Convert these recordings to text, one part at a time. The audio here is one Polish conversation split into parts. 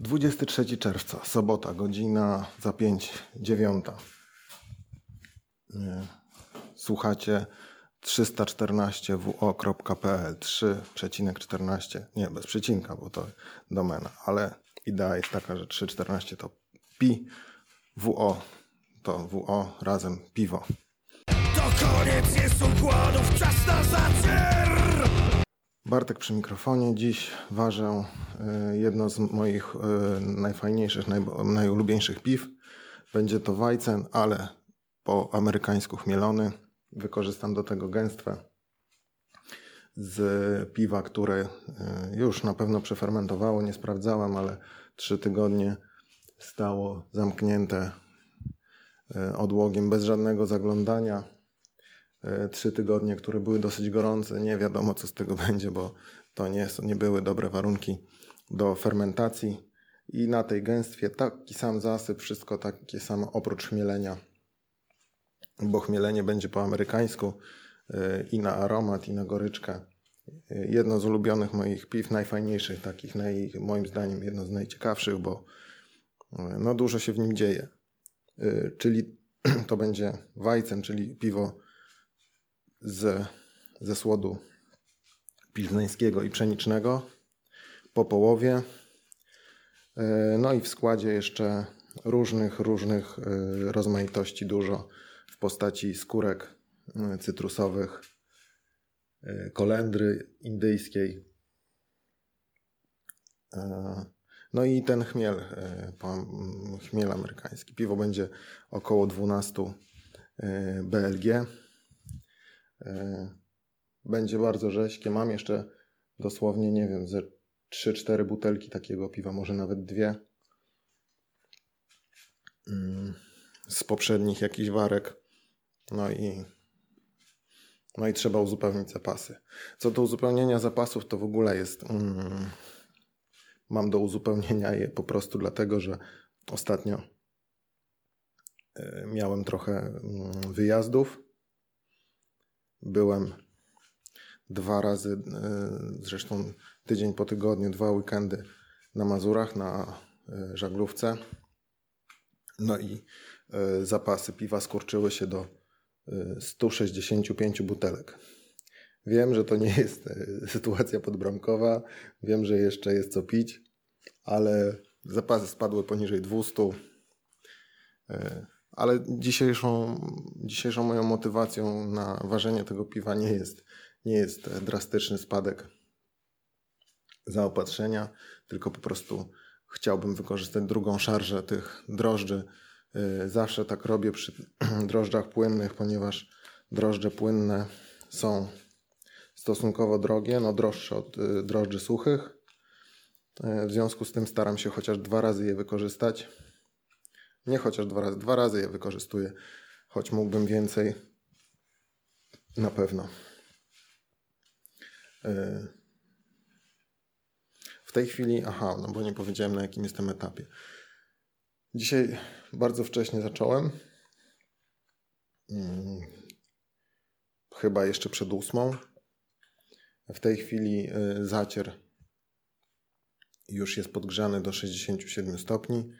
23 czerwca, sobota, godzina za 5, 9. Słuchacie 314wo.pl 3,14, nie bez przecinka, bo to domena, ale idea jest taka, że 3,14 to pi, wo to wo razem piwo. To koniec jest układów, czas na zacier! Bartek przy mikrofonie. Dziś ważę e, jedno z moich e, najfajniejszych, naj, najulubieńszych piw. Będzie to Weizen, ale po amerykańsku chmielony. Wykorzystam do tego gęstwę z piwa, które e, już na pewno przefermentowało. Nie sprawdzałem, ale trzy tygodnie stało zamknięte odłogiem bez żadnego zaglądania trzy tygodnie, które były dosyć gorące. Nie wiadomo, co z tego będzie, bo to nie, nie były dobre warunki do fermentacji. I na tej gęstwie taki sam zasyp, wszystko takie samo oprócz chmielenia, bo chmielenie będzie po amerykańsku e, i na aromat, i na goryczkę. E, jedno z ulubionych moich piw, najfajniejszych takich, naj, moim zdaniem jedno z najciekawszych, bo no dużo się w nim dzieje. Czyli to będzie Weizen, czyli piwo z, ze słodu pilzneńskiego i pszenicznego po połowie. E, no i w składzie jeszcze różnych, różnych e, rozmaitości dużo w postaci skórek e, cytrusowych, kolendry indyjskiej. No i ten chmiel, chmiel amerykański. Piwo będzie około 12 BLG. E, będzie bardzo rześkie. Mam jeszcze dosłownie, nie wiem, ze 3-4 butelki takiego piwa, może nawet dwie. Mm, z poprzednich jakichś warek. No i, no i trzeba uzupełnić zapasy. Co do uzupełnienia zapasów, to w ogóle jest. Mm, mam do uzupełnienia je po prostu dlatego, że ostatnio e, miałem trochę mm, wyjazdów Byłem dwa razy, e, zresztą tydzień po tygodniu, dwa weekendy na Mazurach, na e, żaglówce. No i e, zapasy piwa skurczyły się do 165 butelek. Wiem, że to nie jest sytuacja podbramkowa, wiem, że jeszcze jest co pić, ale zapasy spadły poniżej 200 ale dzisiejszą, dzisiejszą moją motywacją na ważenie tego piwa nie jest, nie jest drastyczny spadek zaopatrzenia, tylko po prostu chciałbym wykorzystać drugą szarżę tych drożdży. Y, zawsze tak robię przy drożdżach płynnych, ponieważ drożdże płynne są stosunkowo drogie, no droższe od y, drożdży suchych. Y, w związku z tym staram się chociaż dwa razy je wykorzystać nie chociaż dwa razy, dwa razy je wykorzystuję, choć mógłbym więcej. Na pewno. E, w tej chwili, aha, no bo nie powiedziałem na jakim jestem etapie. Dzisiaj bardzo wcześnie zacząłem. Hmm, chyba jeszcze przed ósmą. W tej chwili e, zacier już jest podgrzany do 67 stopni.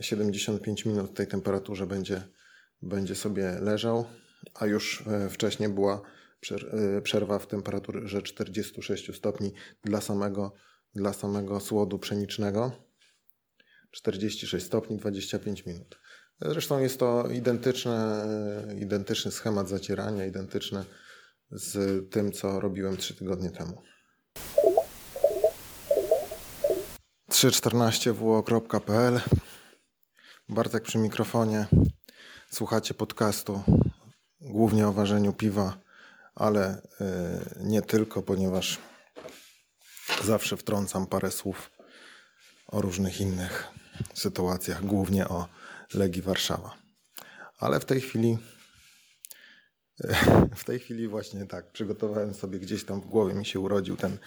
75 minut w tej temperaturze będzie, będzie sobie leżał, a już e, wcześniej była e, przerwa w temperaturze 46 stopni dla samego, dla samego słodu pszenicznego. 46 stopni, 25 minut. Zresztą jest to identyczny, identyczny schemat zacierania, identyczny z tym, co robiłem 3 tygodnie temu. 314wo.pl Bartek przy mikrofonie. Słuchacie podcastu głównie o ważeniu piwa, ale y, nie tylko, ponieważ zawsze wtrącam parę słów o różnych innych sytuacjach, głównie o Legii Warszawa. Ale w tej chwili w tej chwili właśnie tak, przygotowałem sobie gdzieś tam w głowie mi się urodził ten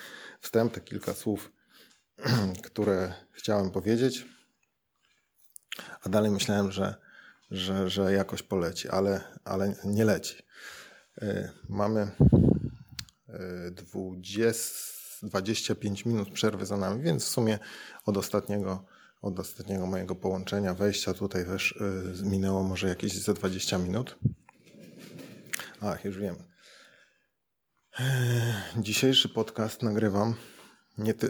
wstęp, te kilka słów, które chciałem powiedzieć a dalej myślałem, że, że, że jakoś poleci, ale, ale nie leci. E, mamy 20, e, 25 minut przerwy za nami, więc w sumie od ostatniego, od ostatniego mojego połączenia, wejścia tutaj też yy, minęło może jakieś ze 20 minut. Ach, już wiem. Dzisiejszy podcast nagrywam nie ty,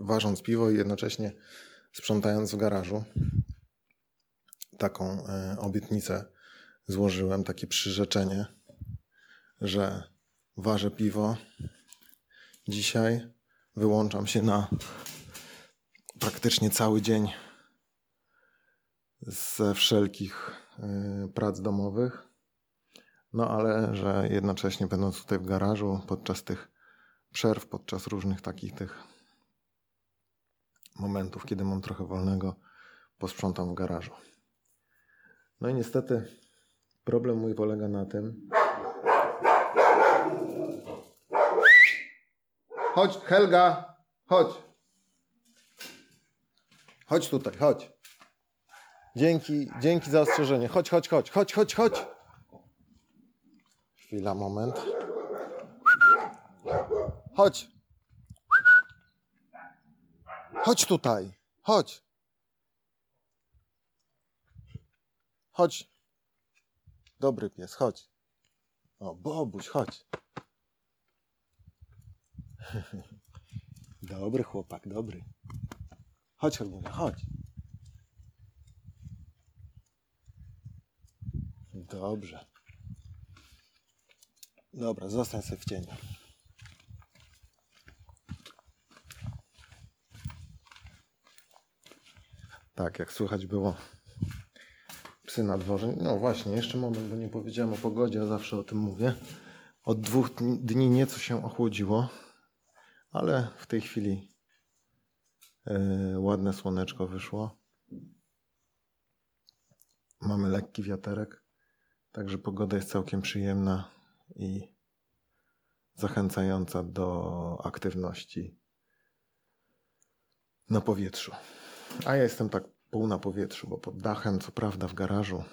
ważąc piwo i jednocześnie sprzątając w garażu. Taką yy, obietnicę złożyłem, takie przyrzeczenie, że ważę piwo. Dzisiaj wyłączam się na praktycznie cały dzień ze wszelkich y, prac domowych. No ale że jednocześnie będąc tutaj w garażu podczas tych przerw, podczas różnych takich tych momentów, kiedy mam trochę wolnego, posprzątam w garażu. No i niestety problem mój polega na tym. Chodź, Helga, chodź. Chodź tutaj, chodź. Dzięki, dzięki za ostrzeżenie. Chodź, chodź, chodź, chodź, chodź, chodź. Chwila, moment. Chodź. Chodź tutaj. Chodź. Chodź. Dobry pies, chodź. O, Bobuś, chodź. Dobry chłopak, dobry. Chodź, Helmunia, chodź. Dobrze. Dobra, zostań sobie w cieniu. Tak, jak słychać było psy na dworze. No właśnie, jeszcze moment, bo nie powiedziałem o pogodzie, a zawsze o tym mówię. Od dwóch dni nieco się ochłodziło, ale w tej chwili yy, ładne słoneczko wyszło. Mamy lekki wiaterek, także pogoda jest całkiem przyjemna i zachęcająca do aktywności na powietrzu. A ja jestem tak pół na powietrzu, bo pod dachem, co prawda w garażu,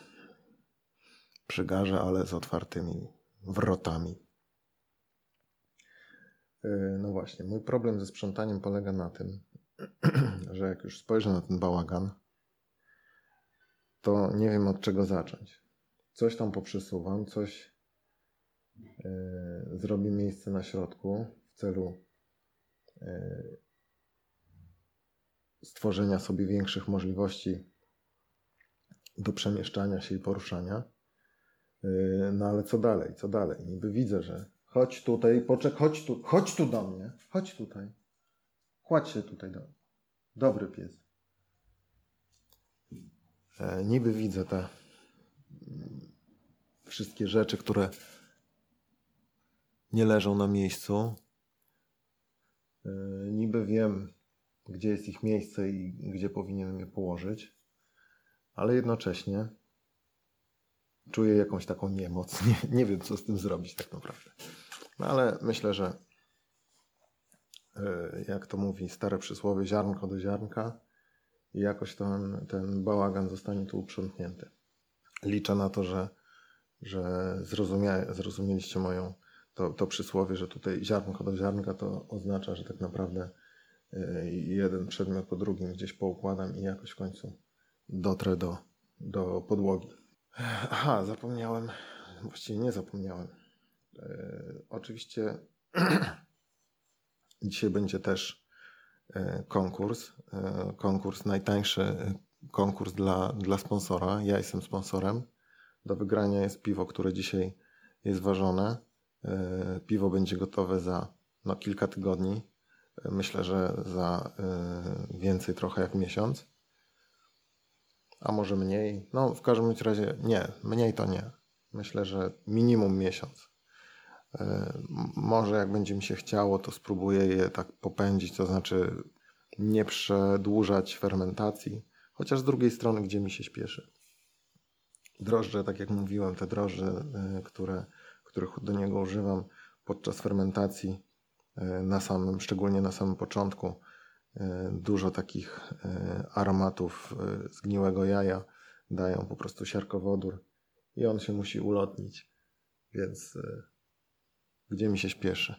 przy garze, ale z otwartymi wrotami. Yy, no właśnie, mój problem ze sprzątaniem polega na tym, że jak już spojrzę na ten bałagan, to nie wiem od czego zacząć. Coś tam poprzesuwam, coś yy, zrobię miejsce na środku w celu yy, stworzenia sobie większych możliwości do przemieszczania się i poruszania. Yy, no ale co dalej? Co dalej? Niby widzę, że chodź tutaj, poczek, chodź tu, chodź tu do mnie, chodź tutaj. Kładź się tutaj do mnie. Dobry pies. E, niby widzę te mm, wszystkie rzeczy, które nie leżą na miejscu. E, niby wiem, gdzie jest ich miejsce i gdzie powinienem je położyć, ale jednocześnie czuję jakąś taką niemoc. Nie, nie wiem, co z tym zrobić tak naprawdę. No ale myślę, że e, jak to mówi stare przysłowie, ziarnko do ziarnka i jakoś ten, ten bałagan zostanie tu uprzątnięty. Liczę na to, że, że zrozumia, zrozumieliście moją to, to przysłowie, że tutaj ziarnko do ziarnka to oznacza, że tak naprawdę jeden przedmiot po drugim gdzieś poukładam i jakoś w końcu dotrę do, do podłogi. Aha, zapomniałem, właściwie nie zapomniałem. E, oczywiście dzisiaj będzie też e, konkurs. Konkurs najtańszy, konkurs dla, dla sponsora. Ja jestem sponsorem. Do wygrania jest piwo, które dzisiaj jest ważone. Piwo będzie gotowe za no, kilka tygodni. Myślę, że za więcej trochę jak miesiąc. A może mniej. No, w każdym razie nie, mniej to nie. Myślę, że minimum miesiąc. E, może jak będzie mi się chciało, to spróbuję je tak popędzić, to znaczy nie przedłużać fermentacji, chociaż z drugiej strony, gdzie mi się śpieszy. Drożdże, tak jak mówiłem, te drożdże, e, które, których do niego używam podczas fermentacji, na samym, szczególnie na samym początku, dużo takich aromatów zgniłego jaja dają po prostu siarkowodór i on się musi ulotnić. Więc gdzie mi się śpieszy.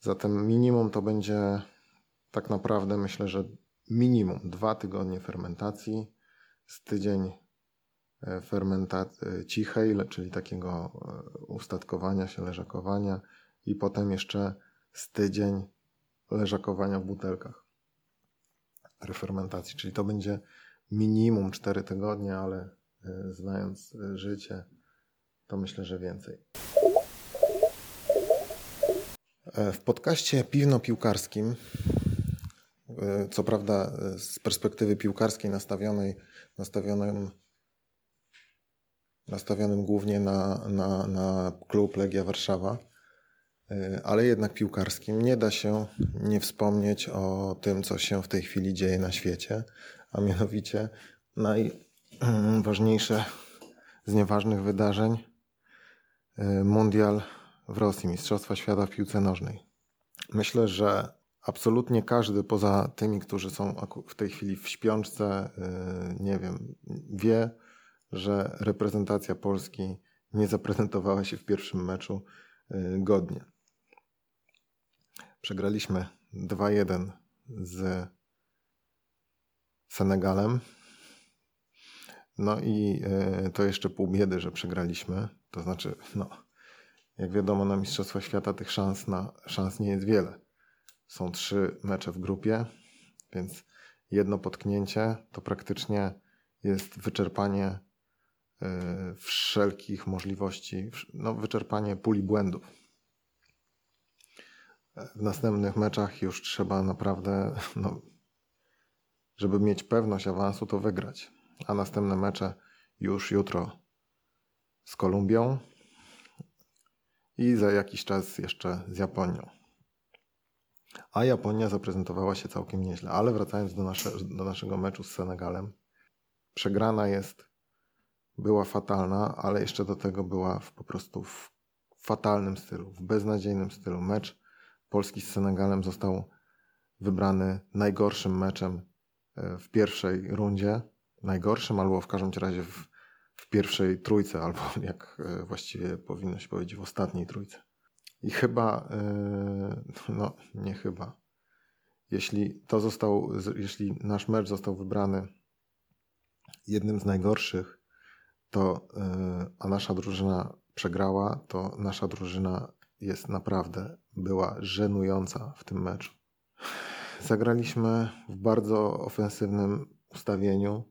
Zatem minimum to będzie tak naprawdę myślę, że minimum dwa tygodnie fermentacji, z tydzień e, fermentacji e, cichej, czyli takiego e, ustatkowania się, leżakowania i potem jeszcze z tydzień leżakowania w butelkach refermentacji, czyli to będzie minimum 4 tygodnie, ale znając życie, to myślę, że więcej. W podcaście piwno-piłkarskim E, co prawda e, z perspektywy piłkarskiej nastawionej, nastawionym, nastawionym głównie na, na, na klub Legia Warszawa, e, ale jednak piłkarskim. Nie da się nie wspomnieć o tym, co się w tej chwili dzieje na świecie, a mianowicie najważniejsze z nieważnych wydarzeń Mundial w Rosji, Mistrzostwa Świata w piłce nożnej. Myślę, że absolutnie każdy poza tymi, którzy są w tej chwili w śpiączce, y, nie wiem, wie, że reprezentacja Polski nie zaprezentowała się w pierwszym meczu godnie. Przegraliśmy 2-1 z Senegalem. No i y, to jeszcze pół biedy, że przegraliśmy. To znaczy, no, jak wiadomo, na Mistrzostwa Świata tych szans, na, szans nie jest wiele. Są trzy mecze w grupie, więc jedno potknięcie to praktycznie jest wyczerpanie y, wszelkich możliwości, no, wyczerpanie puli błędów. W następnych meczach już trzeba naprawdę, no, żeby mieć pewność awansu, to wygrać. A następne mecze już jutro z Kolumbią i za jakiś czas jeszcze z Japonią a Japonia zaprezentowała się całkiem nieźle. Ale wracając do, nasze, do naszego meczu z Senegalem, przegrana jest, była fatalna, ale jeszcze do tego była w, po prostu w fatalnym stylu, w beznadziejnym stylu. Mecz Polski z Senegalem został wybrany najgorszym meczem e, w pierwszej rundzie. Najgorszym, albo w każdym razie w, w pierwszej trójce, albo jak e, właściwie powinno się powiedzieć, w ostatniej trójce. I chyba, yy, no nie chyba, jeśli to został, jeśli nasz mecz został wybrany jednym z najgorszych, to, a nasza drużyna przegrała, to nasza drużyna jest naprawdę, była żenująca w tym meczu. Zagraliśmy w bardzo ofensywnym ustawieniu,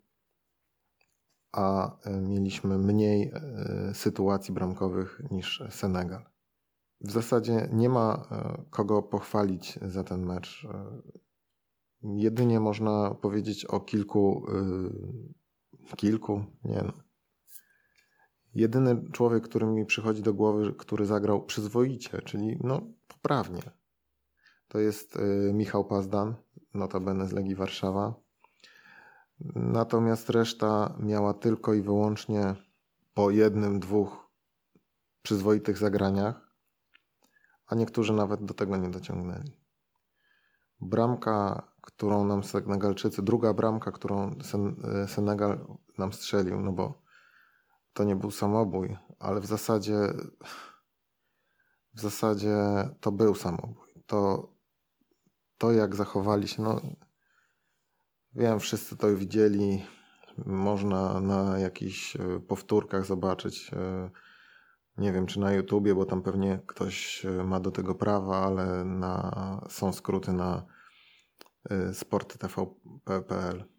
a yy, mieliśmy mniej sytuacji bramkowych niż Senegal. W zasadzie nie ma e, kogo pochwalić za ten mecz. E, jedynie można powiedzieć o kilku, e, kilku, nie no. Jedyny człowiek, który mi przychodzi do głowy, który zagrał przyzwoicie, czyli no poprawnie, to jest Michał Pazdan, notabene z Legii Warszawa. Natomiast reszta miała tylko i wyłącznie po jednym, dwóch przyzwoitych zagraniach a niektórzy nawet do tego nie dociągnęli. Bramka, którą nam Senegalczycy, druga bramka, którą e, Senegal nam strzelił, no bo to nie był samobój, ale w zasadzie w zasadzie to był samobój. To, to jak zachowali się, no wiem, wszyscy to widzieli, można na jakichś e, powtórkach zobaczyć e, nie wiem, czy na YouTubie, bo tam pewnie ktoś e, ma do tego prawa, ale na, są skróty na sporttvp.pl.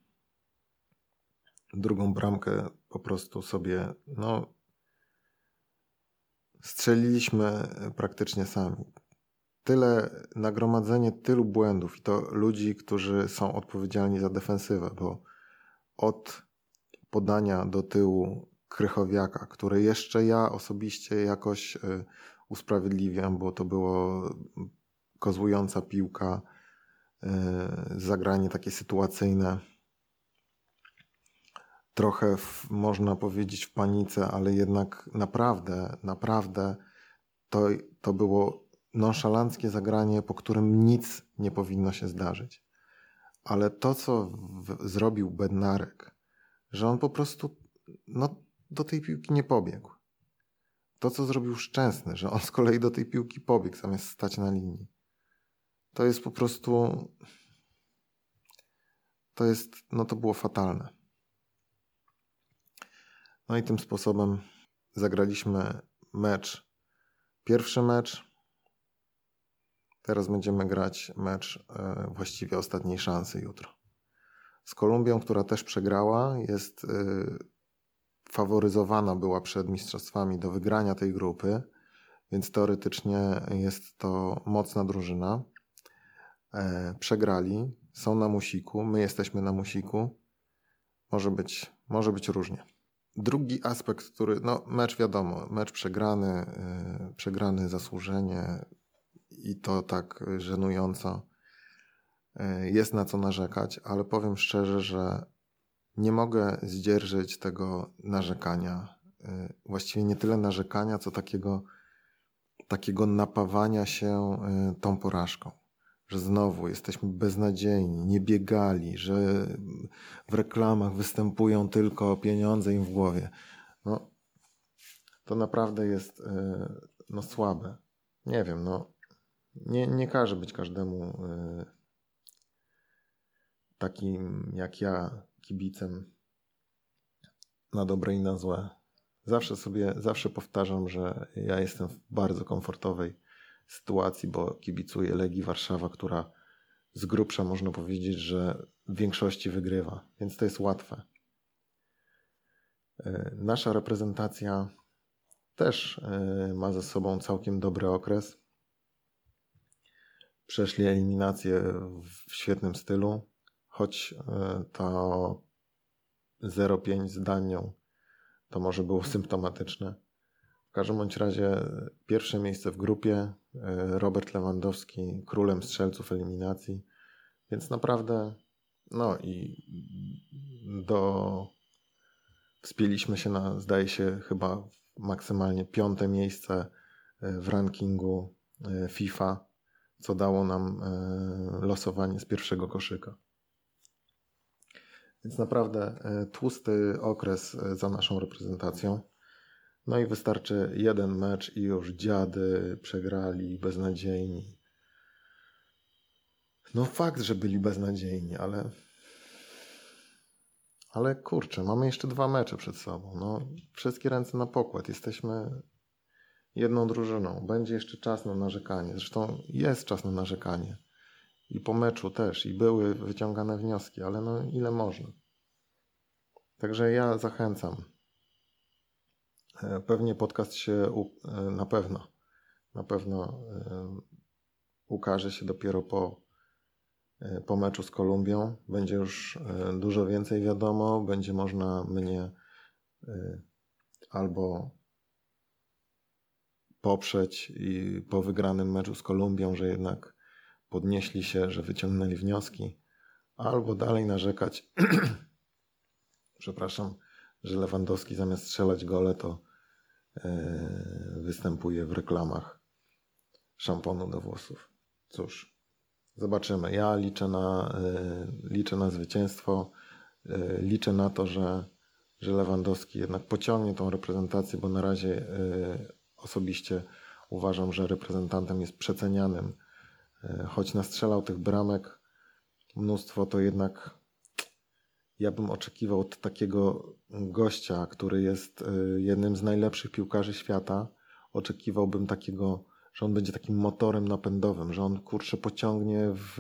Drugą bramkę po prostu sobie, no, strzeliliśmy praktycznie sami. Tyle, nagromadzenie tylu błędów i to ludzi, którzy są odpowiedzialni za defensywę, bo od podania do tyłu Krychowiaka, które jeszcze ja osobiście jakoś y, usprawiedliwiam, bo to było kozłująca piłka, y, zagranie takie sytuacyjne. Trochę w, można powiedzieć w panice, ale jednak naprawdę, naprawdę to, to było nonszalanckie zagranie, po którym nic nie powinno się zdarzyć. Ale to, co w, zrobił Bednarek, że on po prostu no, do tej piłki nie pobiegł. To, co zrobił Szczęsny, że on z kolei do tej piłki pobiegł zamiast stać na linii. To jest po prostu. to jest, no to było fatalne. No i tym sposobem zagraliśmy mecz, pierwszy mecz. Teraz będziemy grać mecz e, właściwie ostatniej szansy jutro. Z Kolumbią, która też przegrała, jest e, faworyzowana była przed mistrzostwami do wygrania tej grupy, więc teoretycznie jest to mocna drużyna. E, przegrali, są na musiku, my jesteśmy na musiku. Może być, może być różnie. Drugi aspekt, który, no mecz wiadomo, mecz przegrany, yy, przegrany zasłużenie i to tak żenująco. Yy, jest na co narzekać, ale powiem szczerze, że nie mogę zdzierżyć tego narzekania. Yy, właściwie nie tyle narzekania, co takiego, takiego napawania się tą porażką że znowu jesteśmy beznadziejni, nie biegali, że w reklamach występują tylko pieniądze im w głowie. No, to naprawdę jest e, no, słabe. Nie wiem, no, nie, nie każe być każdemu e, takim jak ja, kibicem na dobre i na złe. Zawsze sobie, zawsze powtarzam, że ja jestem w bardzo komfortowej sytuacji, bo kibicuję Legii Warszawa, która z grubsza można powiedzieć, że w większości wygrywa, więc to jest łatwe. E, nasza reprezentacja też e, ma ze sobą całkiem dobry okres. Przeszli eliminację w świetnym stylu, choć e, to 0-5 z Danią to może było symptomatyczne każdym bądź razie pierwsze miejsce w grupie, Robert Lewandowski królem strzelców eliminacji, więc naprawdę no i do wspięliśmy się na zdaje się chyba maksymalnie piąte miejsce e, w rankingu e, FIFA, co dało nam losowanie z pierwszego koszyka. Więc naprawdę tłusty okres za naszą reprezentacją. No i wystarczy jeden mecz i już dziady przegrali beznadziejni. No fakt, że byli beznadziejni, ale ale kurczę, mamy jeszcze dwa mecze przed sobą. No, wszystkie ręce na pokład. Jesteśmy jedną drużyną. Będzie jeszcze czas na narzekanie. Zresztą jest czas na narzekanie. I po meczu też. I były wyciągane wnioski, ale no ile można. Także ja zachęcam pewnie podcast się e, na pewno, na pewno e, ukaże się dopiero po, po meczu z Kolumbią. Będzie już dużo więcej wiadomo, będzie można mnie albo poprzeć i po wygranym meczu z Kolumbią, że jednak podnieśli się, że wyciągnęli wnioski, albo dalej narzekać, przepraszam, że Lewandowski zamiast strzelać gole to E, występuje w reklamach szamponu do włosów. Cóż, zobaczymy. Ja liczę na, e, liczę na zwycięstwo. E, liczę na to, że, że Lewandowski jednak pociągnie tą reprezentację, bo na razie osobiście uważam, że reprezentantem jest przecenianym. Choć nastrzelał tych bramek mnóstwo, to jednak ja bym oczekiwał od takiego gościa, który jest y, jednym z najlepszych piłkarzy świata, oczekiwałbym takiego, że on będzie takim motorem napędowym, że on kurczę pociągnie w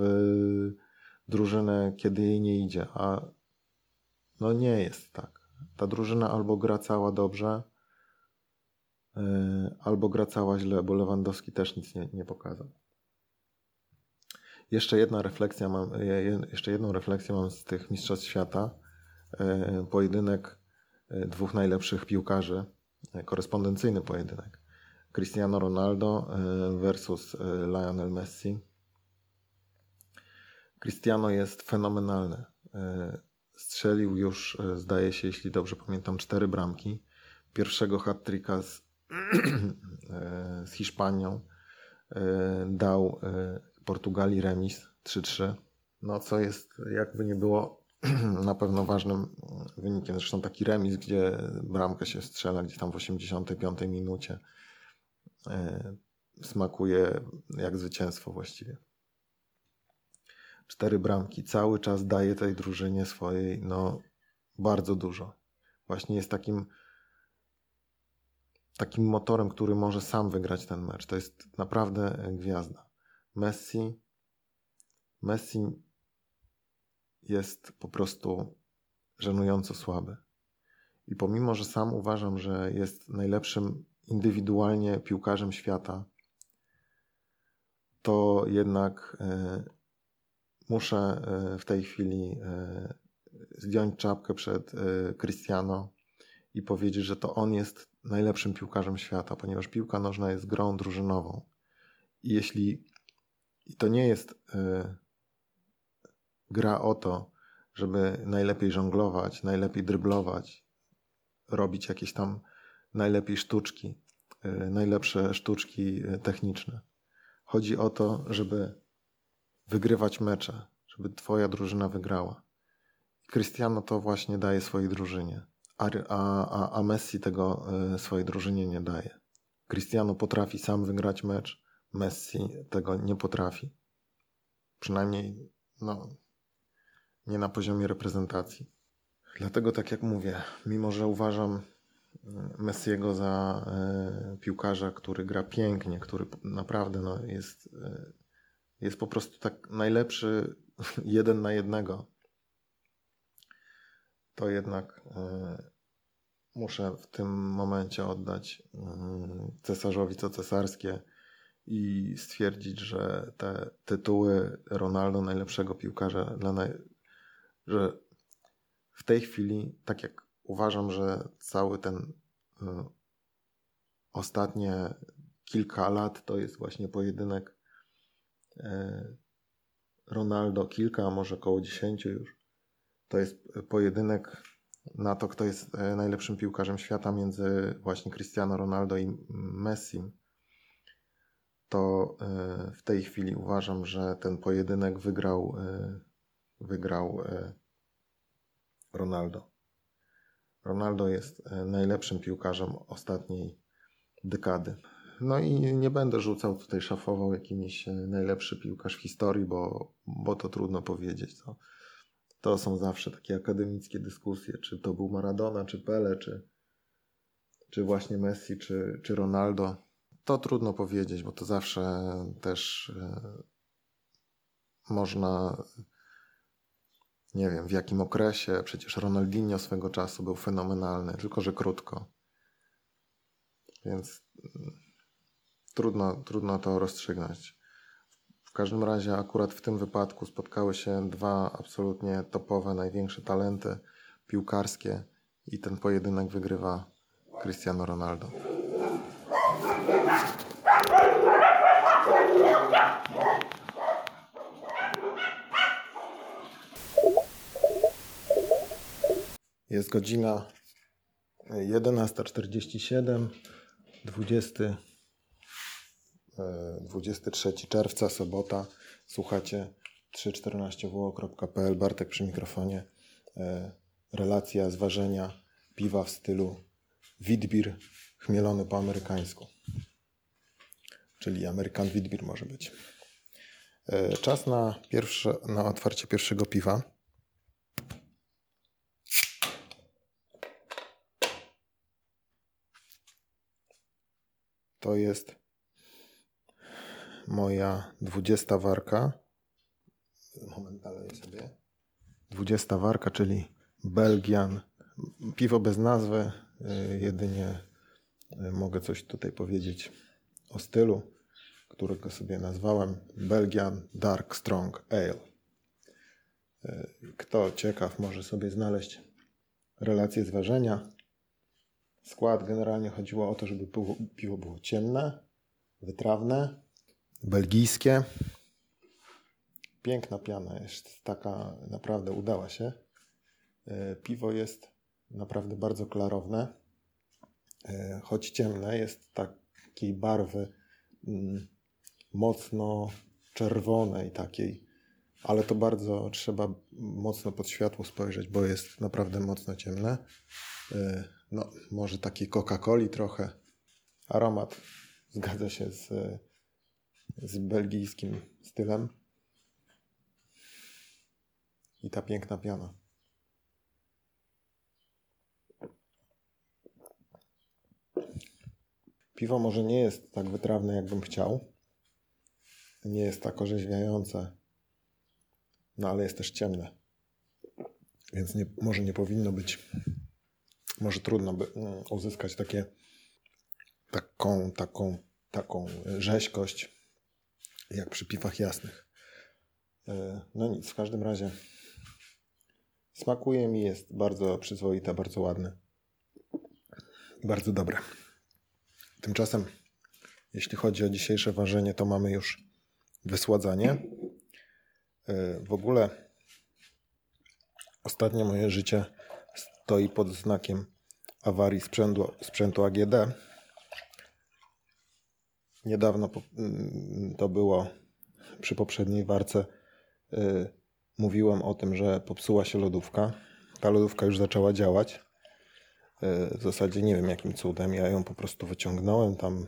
drużynę, kiedy jej nie idzie, a no nie jest tak. Ta drużyna albo gra cała dobrze, y, albo gra cała źle, bo Lewandowski też nic nie, nie pokazał. Jeszcze jedna refleksja mam, jeszcze jedną refleksję mam z tych Mistrzostw Świata. E, pojedynek e, dwóch najlepszych piłkarzy, e, korespondencyjny pojedynek. Cristiano Ronaldo versus Lionel Messi. Cristiano jest fenomenalny. Strzelił już, zdaje się, jeśli dobrze pamiętam, cztery bramki. Pierwszego hat-tricka z, z Hiszpanią dał Portugalii remis 3-3. No co jest, jakby nie było, na pewno ważnym wynikiem. Zresztą taki remis, gdzie bramkę się strzela gdzieś tam w 85 minucie e, smakuje jak zwycięstwo właściwie. cztery bramki. Cały czas daje tej drużynie swojej, no, bardzo dużo. Właśnie jest takim takim motorem, który może sam wygrać ten mecz. To jest naprawdę gwiazda. Messi Messi jest po prostu żenująco słaby. I pomimo, że sam uważam, że jest najlepszym indywidualnie piłkarzem świata, to jednak e, muszę e, w tej chwili e, zdjąć czapkę przed Cristiano i powiedzieć, że to on jest najlepszym piłkarzem świata, ponieważ piłka nożna jest grą drużynową. I jeśli i to nie jest gra o to, żeby najlepiej żonglować, najlepiej dryblować, robić jakieś tam najlepiej sztuczki, y, najlepsze sztuczki y, techniczne. Chodzi o to, żeby wygrywać mecze, żeby twoja drużyna wygrała. Cristiano to właśnie daje swojej drużynie, a, a, a Messi tego y, swojej drużynie nie daje. Cristiano potrafi sam wygrać mecz, Messi tego nie potrafi. Przynajmniej no, nie na poziomie reprezentacji. Dlatego, tak jak mówię, mimo że uważam mm, Messiego za e, piłkarza, który gra pięknie, który naprawdę no, jest, e, jest po prostu tak najlepszy jeden na jednego, to jednak e, muszę w tym momencie oddać mm, cesarzowi co cesarskie i stwierdzić, że te tytuły Ronaldo najlepszego piłkarza dla naj że w tej chwili, tak jak uważam, że cały ten y, ostatnie kilka lat to jest właśnie pojedynek y, Ronaldo, kilka, a może około dziesięciu już. To jest pojedynek na to, kto jest y, najlepszym piłkarzem świata między właśnie Cristiano Ronaldo i Messim. To y, w tej chwili uważam, że ten pojedynek wygrał y, wygrał e, Ronaldo. Ronaldo jest e, najlepszym piłkarzem ostatniej dekady. No i nie będę rzucał tutaj szafował jakimiś e, najlepszy piłkarz w historii, bo, bo to trudno powiedzieć. To, to są zawsze takie akademickie dyskusje, czy to był Maradona, czy Pele, czy, czy właśnie Messi, czy, czy Ronaldo. To trudno powiedzieć, bo to zawsze też można nie wiem w jakim okresie. Przecież Ronaldinho swego czasu był fenomenalny, tylko że krótko. Więc mm, trudno, trudno to rozstrzygnąć. W każdym razie, akurat w tym wypadku spotkały się dwa absolutnie topowe, największe talenty piłkarskie, i ten pojedynek wygrywa Cristiano Ronaldo. Jest godzina 11.47, 20, 23 czerwca, sobota. Słuchacie 314wo.pl, Bartek przy mikrofonie. E, relacja z ważenia piwa w stylu Witbier chmielony po amerykańsku. Czyli Amerykan Witbier może być. E, czas na, pierwsze, na otwarcie pierwszego piwa. To jest moja dwudziesta warka. Moment dalej sobie. Dwudziesta warka, czyli Belgian. Piwo bez nazwy. Y, jedynie y, mogę coś tutaj powiedzieć o stylu, którego sobie nazwałem Belgian Dark Strong Ale. Y, kto ciekaw, może sobie znaleźć relację zważenia skład generalnie chodziło o to, żeby piwo było ciemne, wytrawne, belgijskie. Piękna piana jest taka, naprawdę udała się. E, piwo jest naprawdę bardzo klarowne, e, choć ciemne, jest takiej barwy mm, mocno czerwonej takiej, ale to bardzo trzeba mocno pod światło spojrzeć, bo jest naprawdę mocno ciemne. E, no, może takiej Coca-Coli trochę. Aromat zgadza się z, z belgijskim stylem. i ta piękna piana. Piwo może nie jest tak wytrawne, jakbym chciał. Nie jest tak orzeźwiające, no ale jest też ciemne. Więc nie, może nie powinno być, może trudno by mm, uzyskać takie, taką, taką, taką rzeźkość, jak przy piwach jasnych. E, no nic, w każdym razie smakuje mi, jest bardzo przyzwoite, bardzo ładne. Bardzo dobre. Tymczasem, jeśli chodzi o dzisiejsze ważenie, to mamy już wysładzanie. E, w ogóle ostatnie moje życie stoi pod znakiem awarii sprzętu, sprzętu AGD. Niedawno mm, to było przy poprzedniej warce. E, mówiłem o tym, że popsuła się lodówka. Ta lodówka już zaczęła działać. E, w zasadzie nie wiem jakim cudem. Ja ją po prostu wyciągnąłem, tam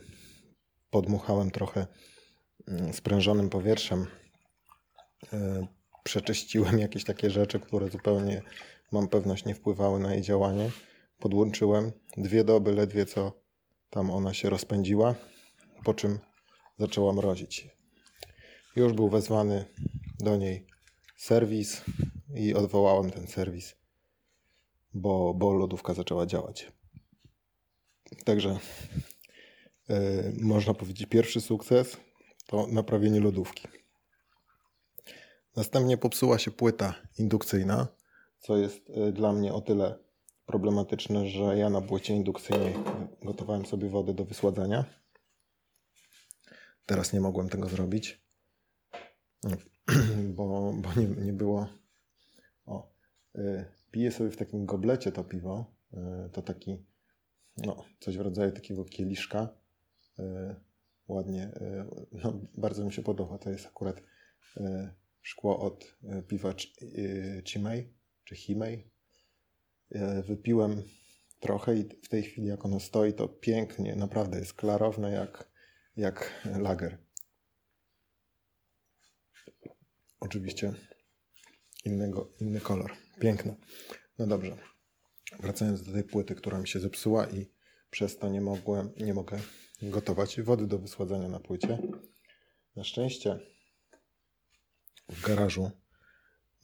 podmuchałem trochę sprężonym powietrzem. E, przeczyściłem jakieś takie rzeczy, które zupełnie mam pewność nie wpływały na jej działanie. Podłączyłem dwie doby, ledwie co tam ona się rozpędziła, po czym zaczęła mrozić. Już był wezwany do niej serwis i odwołałem ten serwis bo, bo lodówka zaczęła działać. Także yy, można powiedzieć, pierwszy sukces to naprawienie lodówki. Następnie popsuła się płyta indukcyjna, co jest yy, dla mnie o tyle problematyczne, że ja na płycie indukcyjnej gotowałem sobie wodę do wysładzania. Teraz nie mogłem tego zrobić, bo, bo nie, nie było. O, yy, piję sobie w takim goblecie to piwo. E, to taki, no, coś w rodzaju takiego kieliszka. E, ładnie, e, no, bardzo mi się podoba. To jest akurat szkło od piwa Chimay, czy Himei. Wypiłem trochę i w tej chwili jak ono stoi, to pięknie, naprawdę jest klarowne jak, jak lager. Oczywiście innego, inny kolor. Piękne. No dobrze. Wracając do tej płyty, która mi się zepsuła i przez to nie mogłem, nie mogę gotować wody do wysładzania na płycie. Na szczęście w garażu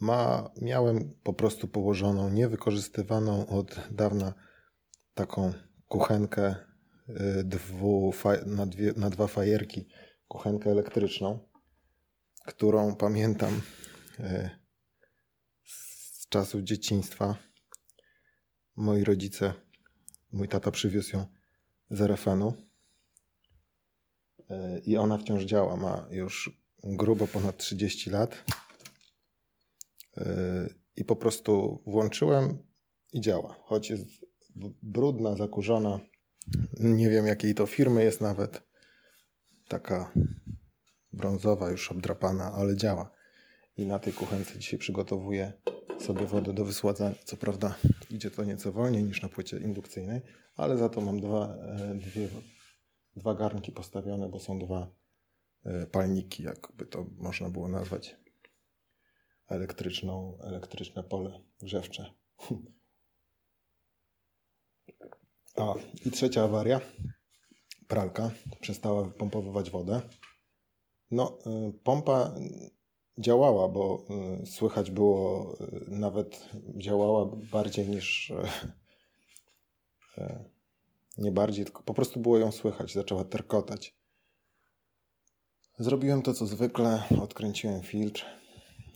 ma, miałem po prostu położoną, niewykorzystywaną od dawna taką kuchenkę y, dwu, na, dwie, na dwa fajerki, kuchenkę elektryczną, którą pamiętam y, czasów dzieciństwa. Moi rodzice, mój tata przywiózł ją z e, i ona wciąż działa. Ma już grubo ponad 30 lat. I po prostu włączyłem i działa. Choć jest brudna, zakurzona. Nie wiem jakiej to firmy jest nawet. Taka brązowa, już obdrapana, ale działa. I na tej kuchence dzisiaj przygotowuję sobie wodę do wysładzania. Co prawda idzie to nieco wolniej niż na płycie indukcyjnej, ale za to mam dwa, e, dwie, dwa garnki postawione, bo są dwa e, palniki, jakby to można było nazwać. Elektryczną, elektryczne pole grzewcze. A i trzecia awaria. Pralka przestała wypompowywać wodę. No, e, pompa działała, bo y, słychać było, nawet działała bardziej niż nie bardziej, tylko po prostu było ją słychać, zaczęła terkotać. Zrobiłem to co zwykle, odkręciłem filtr,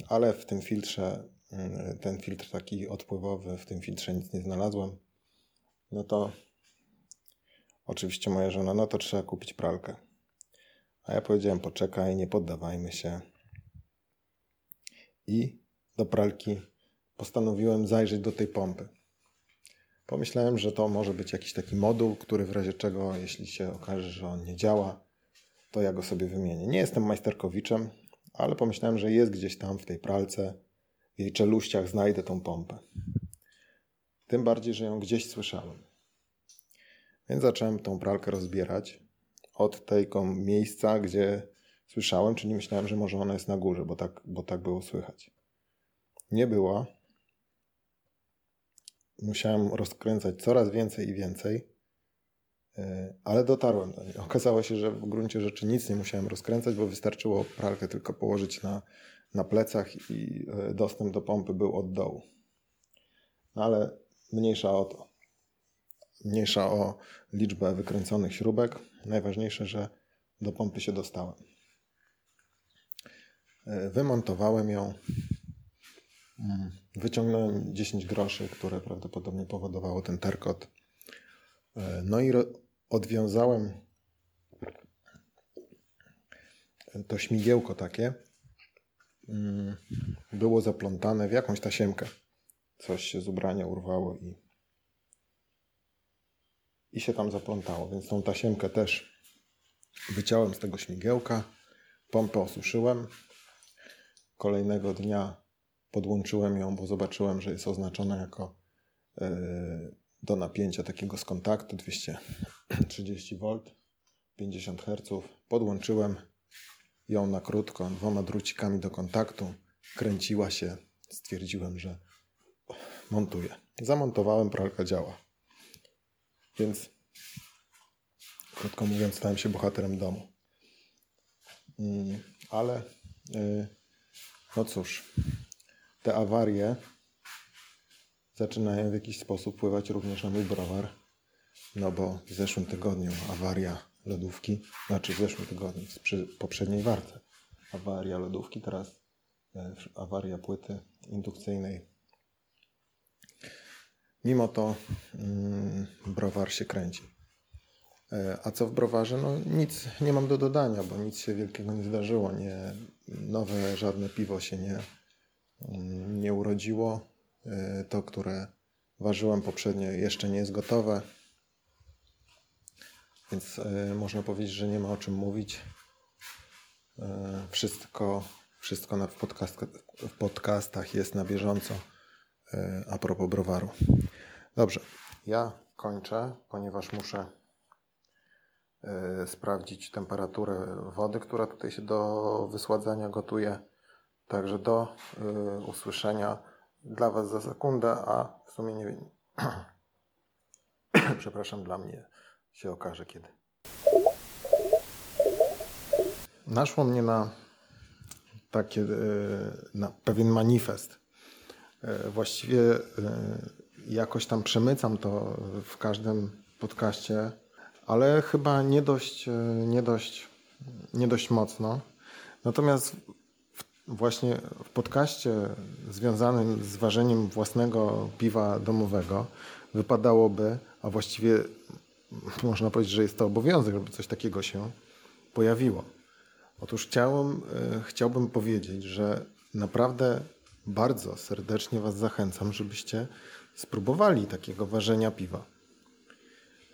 ale w tym filtrze, ten filtr taki odpływowy, w tym filtrze nic nie znalazłem. No to oczywiście moja żona, no to trzeba kupić pralkę. A ja powiedziałem, poczekaj, nie poddawajmy się i do pralki postanowiłem zajrzeć do tej pompy. Pomyślałem, że to może być jakiś taki moduł, który w razie czego, jeśli się okaże, że on nie działa, to ja go sobie wymienię. Nie jestem majsterkowiczem, ale pomyślałem, że jest gdzieś tam w tej pralce, w jej czeluściach znajdę tą pompę. Tym bardziej, że ją gdzieś słyszałem. Więc zacząłem tą pralkę rozbierać od tego miejsca, gdzie słyszałem, czyli myślałem, że może ona jest na górze, bo tak, bo tak było słychać. nie było. Musiałem rozkręcać coraz więcej i więcej, e, ale dotarłem do niej. Okazało się, że w gruncie rzeczy nic nie musiałem rozkręcać, bo wystarczyło pralkę tylko położyć na, na plecach i e, dostęp do pompy był od dołu. No ale mniejsza o to. Mniejsza o liczbę wykręconych śrubek. Najważniejsze, że do pompy się dostałem. E, wymontowałem ją. Mm, wyciągnąłem 10 groszy, które prawdopodobnie powodowało ten terkot. E, no i odwiązałem to śmigiełko takie. Mm, było zaplątane w jakąś tasiemkę. Coś się z ubrania urwało i, i się tam zaplątało. Więc tą tasiemkę też wyciąłem z tego śmigiełka. Pompę osuszyłem. Kolejnego dnia podłączyłem ją, bo zobaczyłem, że jest oznaczona jako yy, do napięcia takiego z kontaktu 230 V, 50 Hz. Podłączyłem ją na krótko dwoma drucikami do kontaktu. Kręciła się. Stwierdziłem, że montuję. Zamontowałem, pralka działa. Więc krótko mówiąc, stałem się bohaterem domu. Mm, ale yy, no cóż, te awarie zaczynają w jakiś sposób wpływać również na mój browar. No bo w zeszłym tygodniu awaria lodówki, znaczy w zeszłym tygodniu, przy poprzedniej warce awaria lodówki, teraz e, awaria płyty indukcyjnej. Mimo to mm, browar się kręci. E, a co w browarze? No nic nie mam do dodania, bo nic się wielkiego nie zdarzyło. Nie, nowe żadne piwo się nie, nie urodziło. E, to, które ważyłem poprzednio, jeszcze nie jest gotowe. Więc e, można powiedzieć, że nie ma o czym mówić. Wszystko, wszystko w, podcastach, w podcastach jest na bieżąco a propos browaru. Dobrze, ja kończę, ponieważ muszę E, sprawdzić temperaturę wody, która tutaj się do wysładzania gotuje. Także do e, usłyszenia dla Was za sekundę, a w sumie nie wiem. Przepraszam, dla mnie się okaże kiedy. Naszło mnie na takie, e, na pewien manifest. Właściwie jakoś tam przemycam to w każdym podcaście ale chyba nie dość, nie dość, nie dość mocno. Natomiast właśnie w podcaście związanym z ważeniem własnego piwa domowego wypadałoby, a właściwie można powiedzieć, że jest to obowiązek, żeby coś takiego się pojawiło. Otóż e, chciałbym powiedzieć, że naprawdę bardzo serdecznie Was zachęcam, żebyście spróbowali takiego ważenia piwa.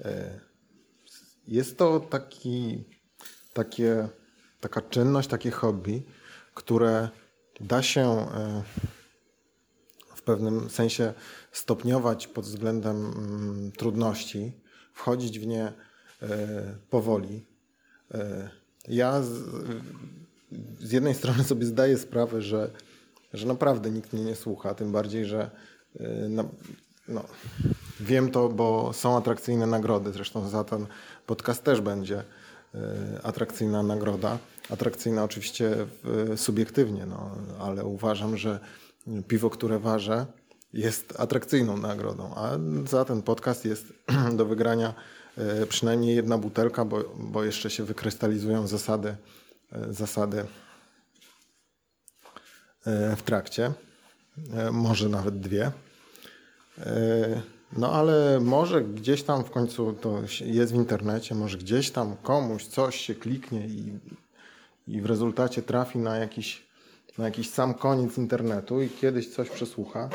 E, jest to taki, takie, taka czynność, takie hobby, które da się e, w pewnym sensie stopniować pod względem mm, trudności, wchodzić w nie e, powoli. E, ja z, z jednej strony sobie zdaję sprawę, że, że naprawdę nikt mnie nie słucha, tym bardziej, że no, wiem to, bo są atrakcyjne nagrody. Zresztą za ten podcast też będzie atrakcyjna nagroda. Atrakcyjna oczywiście subiektywnie, no, ale uważam, że piwo, które ważę, jest atrakcyjną nagrodą, a za ten podcast jest do wygrania e, przynajmniej jedna butelka, bo, bo jeszcze się wykrystalizują zasady, e, zasady w trakcie. Może nawet dwie. No ale może gdzieś tam w końcu to jest w internecie, może gdzieś tam komuś coś się kliknie i, i w rezultacie trafi na jakiś, na jakiś sam koniec internetu i kiedyś coś przesłucha,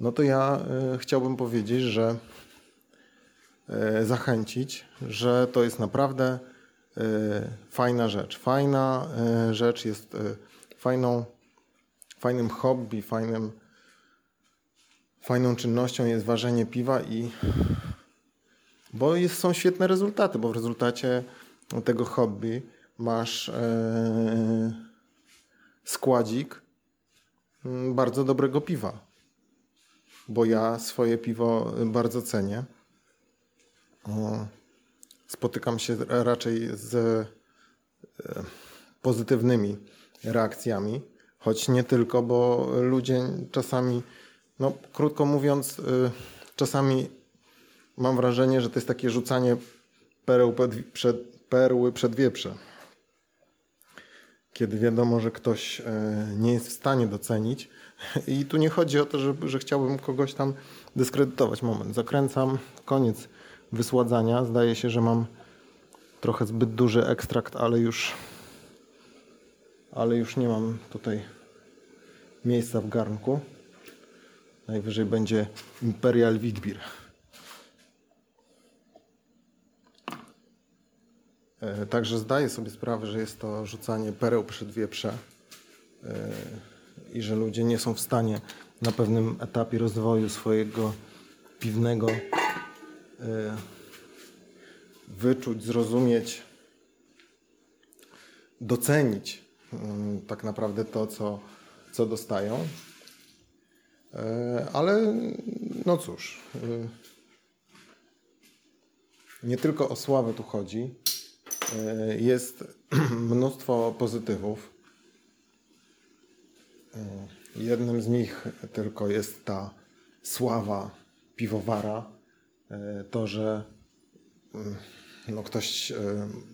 no to ja y, chciałbym powiedzieć, że y, zachęcić, że to jest naprawdę y, fajna rzecz. Fajna rzecz jest fajną, fajnym hobby, fajnym fajną czynnością jest ważenie piwa i bo jest, są świetne rezultaty, bo w rezultacie tego hobby masz e, składzik, mm, bardzo dobrego piwa. Bo ja swoje piwo bardzo cenię. Spotykam się raczej z e, pozytywnymi reakcjami, choć nie tylko, bo ludzie czasami, no krótko mówiąc, e, czasami mam wrażenie, że to jest takie rzucanie przed, perły przed wieprze kiedy wiadomo, że ktoś e, nie jest w stanie docenić. I tu nie chodzi o to, że, że chciałbym kogoś tam dyskredytować. Moment, zakręcam, koniec wysładzania. Zdaje się, że mam trochę zbyt duży ekstrakt, ale już, ale już nie mam tutaj miejsca w garnku. Najwyżej będzie Imperial Witbier. E, także zdaję sobie sprawę, że jest to rzucanie pereł przed wieprze i że ludzie nie są w stanie na pewnym etapie rozwoju swojego piwnego e, wyczuć, zrozumieć, docenić mm, tak naprawdę to, co, co dostają. Ale no cóż, nie tylko o sławę tu chodzi. E, jest mnóstwo pozytywów. E, jednym z nich tylko jest ta sława piwowara. E, to, że mm, no ktoś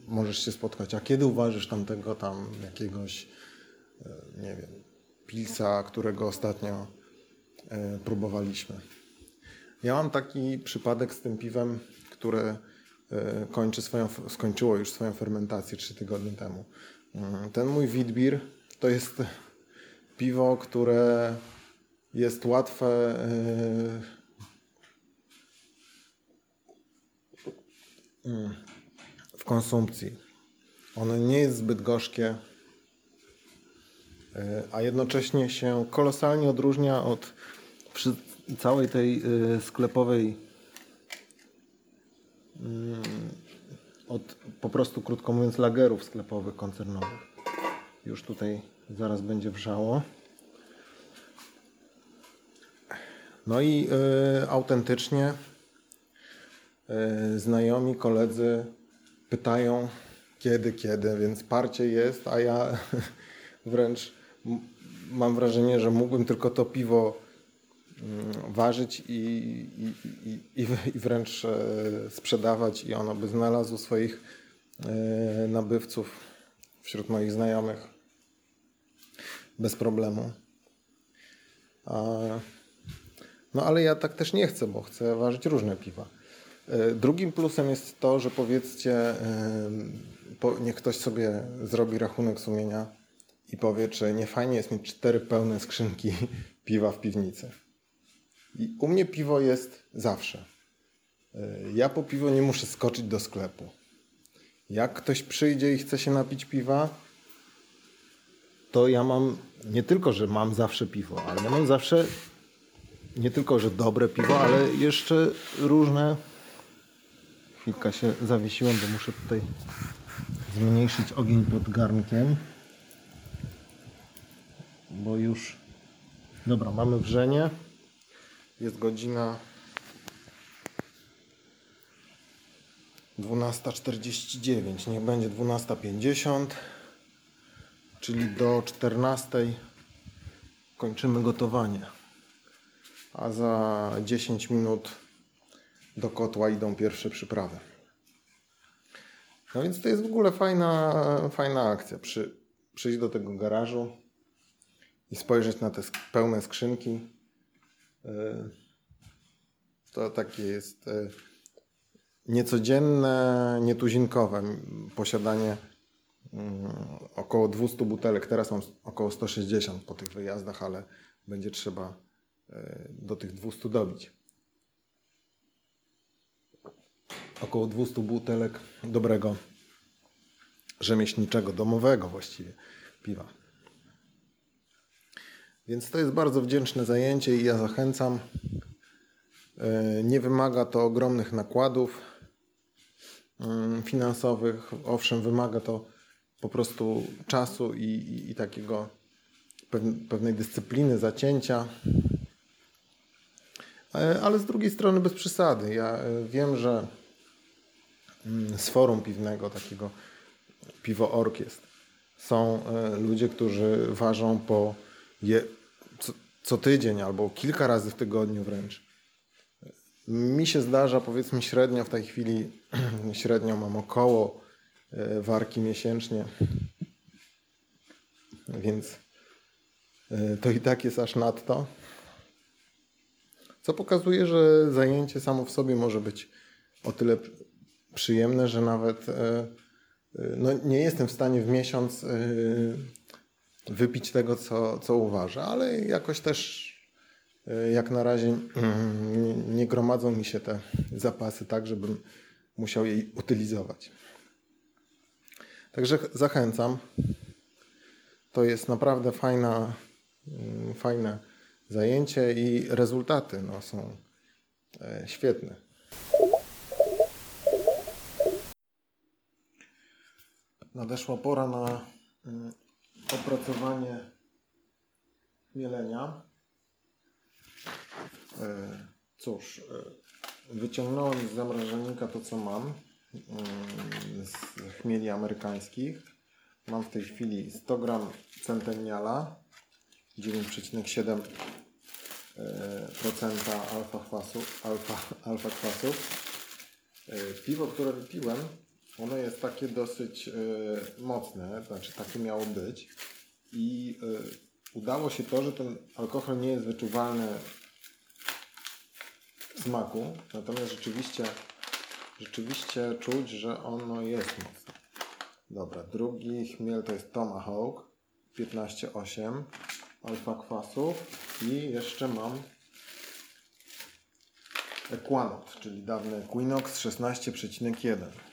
możesz się spotkać, a kiedy uważasz tamtego tam jakiegoś, nie wiem, pilsa, którego ostatnio próbowaliśmy. Ja mam taki przypadek z tym piwem, które E, kończy swoją, skończyło już swoją fermentację trzy tygodnie temu. Mm, ten mój Witbier to jest piwo, które jest łatwe e, mm, w konsumpcji. Ono nie jest zbyt gorzkie, e, a jednocześnie się kolosalnie odróżnia od całej tej sklepowej Mm, od po prostu, krótko mówiąc, lagerów sklepowych, koncernowych. Już tutaj zaraz będzie wrzało. No i y, autentycznie y, znajomi, koledzy pytają kiedy, kiedy, więc parcie jest, a ja wręcz mam wrażenie, że mógłbym tylko to piwo ważyć i, i, i, i wręcz e, sprzedawać i ono by znalazło swoich e, nabywców wśród moich znajomych bez problemu. No ale ja tak też nie chcę, bo chcę ważyć różne piwa. E, drugim plusem jest to, że powiedzcie, niech ktoś sobie zrobi rachunek sumienia i powie, czy nie fajnie jest mieć cztery pełne skrzynki piwa w piwnicy. I u mnie piwo jest zawsze. E, ja po piwo nie muszę skoczyć do sklepu. Jak ktoś przyjdzie i chce się napić piwa, to ja mam nie tylko, że mam zawsze piwo, ale ja mam zawsze nie tylko, że dobre piwo, ale jeszcze różne. Chwilka się zawiesiłem, bo muszę tutaj zmniejszyć ogień pod garnkiem. Bo już. Dobra, mamy wrzenie. Jest godzina 12.49, niech będzie 12.50, czyli do 14.00 kończymy gotowanie. A za 10 minut do kotła idą pierwsze przyprawy. No więc to jest w ogóle fajna, fajna akcja. Przy, przyjść do tego garażu i spojrzeć na te pełne skrzynki to takie jest e, niecodzienne, nietuzinkowe posiadanie mm, około 200 butelek. Teraz mam około 160 po tych wyjazdach, ale będzie trzeba e, do tych 200 dobić. Około 200 butelek dobrego, rzemieślniczego, domowego właściwie piwa. Więc to jest bardzo wdzięczne zajęcie i ja zachęcam. E, nie wymaga to ogromnych nakładów mm, finansowych. Owszem, wymaga to po prostu czasu i, i, i takiego pewnej dyscypliny, zacięcia. E, ale z drugiej strony bez przesady. Ja e, wiem, że mm, z forum piwnego, takiego piwo orkiest, są ludzie, którzy ważą po je, co, tydzień albo kilka razy w tygodniu wręcz. Mi się zdarza, powiedzmy średnio w tej chwili, średnio mam około warki miesięcznie, więc to i tak jest aż nadto. Co pokazuje, że zajęcie samo w sobie może być o tyle przyjemne, że nawet e, e, no, nie jestem w stanie w miesiąc e, wypić tego, co, co uważa, ale jakoś też jak na razie mm, nie gromadzą mi się te zapasy tak, żebym musiał jej utylizować. Także zachęcam. To jest naprawdę fajna, mm, fajne zajęcie i rezultaty no, są e, świetne. Nadeszła pora na mm, opracowanie mielenia. E, cóż, e, wyciągnąłem z zamrażalnika to, co mam mm, z chmieli amerykańskich. Mam w tej chwili 100 gram centeniala, 9,7 procenta alfa kwasów, alfa, alfa kwasów. E, piwo, które wypiłem, ono jest takie dosyć e, mocne, znaczy takie miało być i e, udało się to, że ten alkohol nie jest wyczuwalny smaku, natomiast rzeczywiście rzeczywiście czuć, że ono jest mocne. Dobra, drugi chmiel to jest Tomahawk 15,8 alfa kwasów i jeszcze mam Equanot, czyli dawny Equinox 16,1.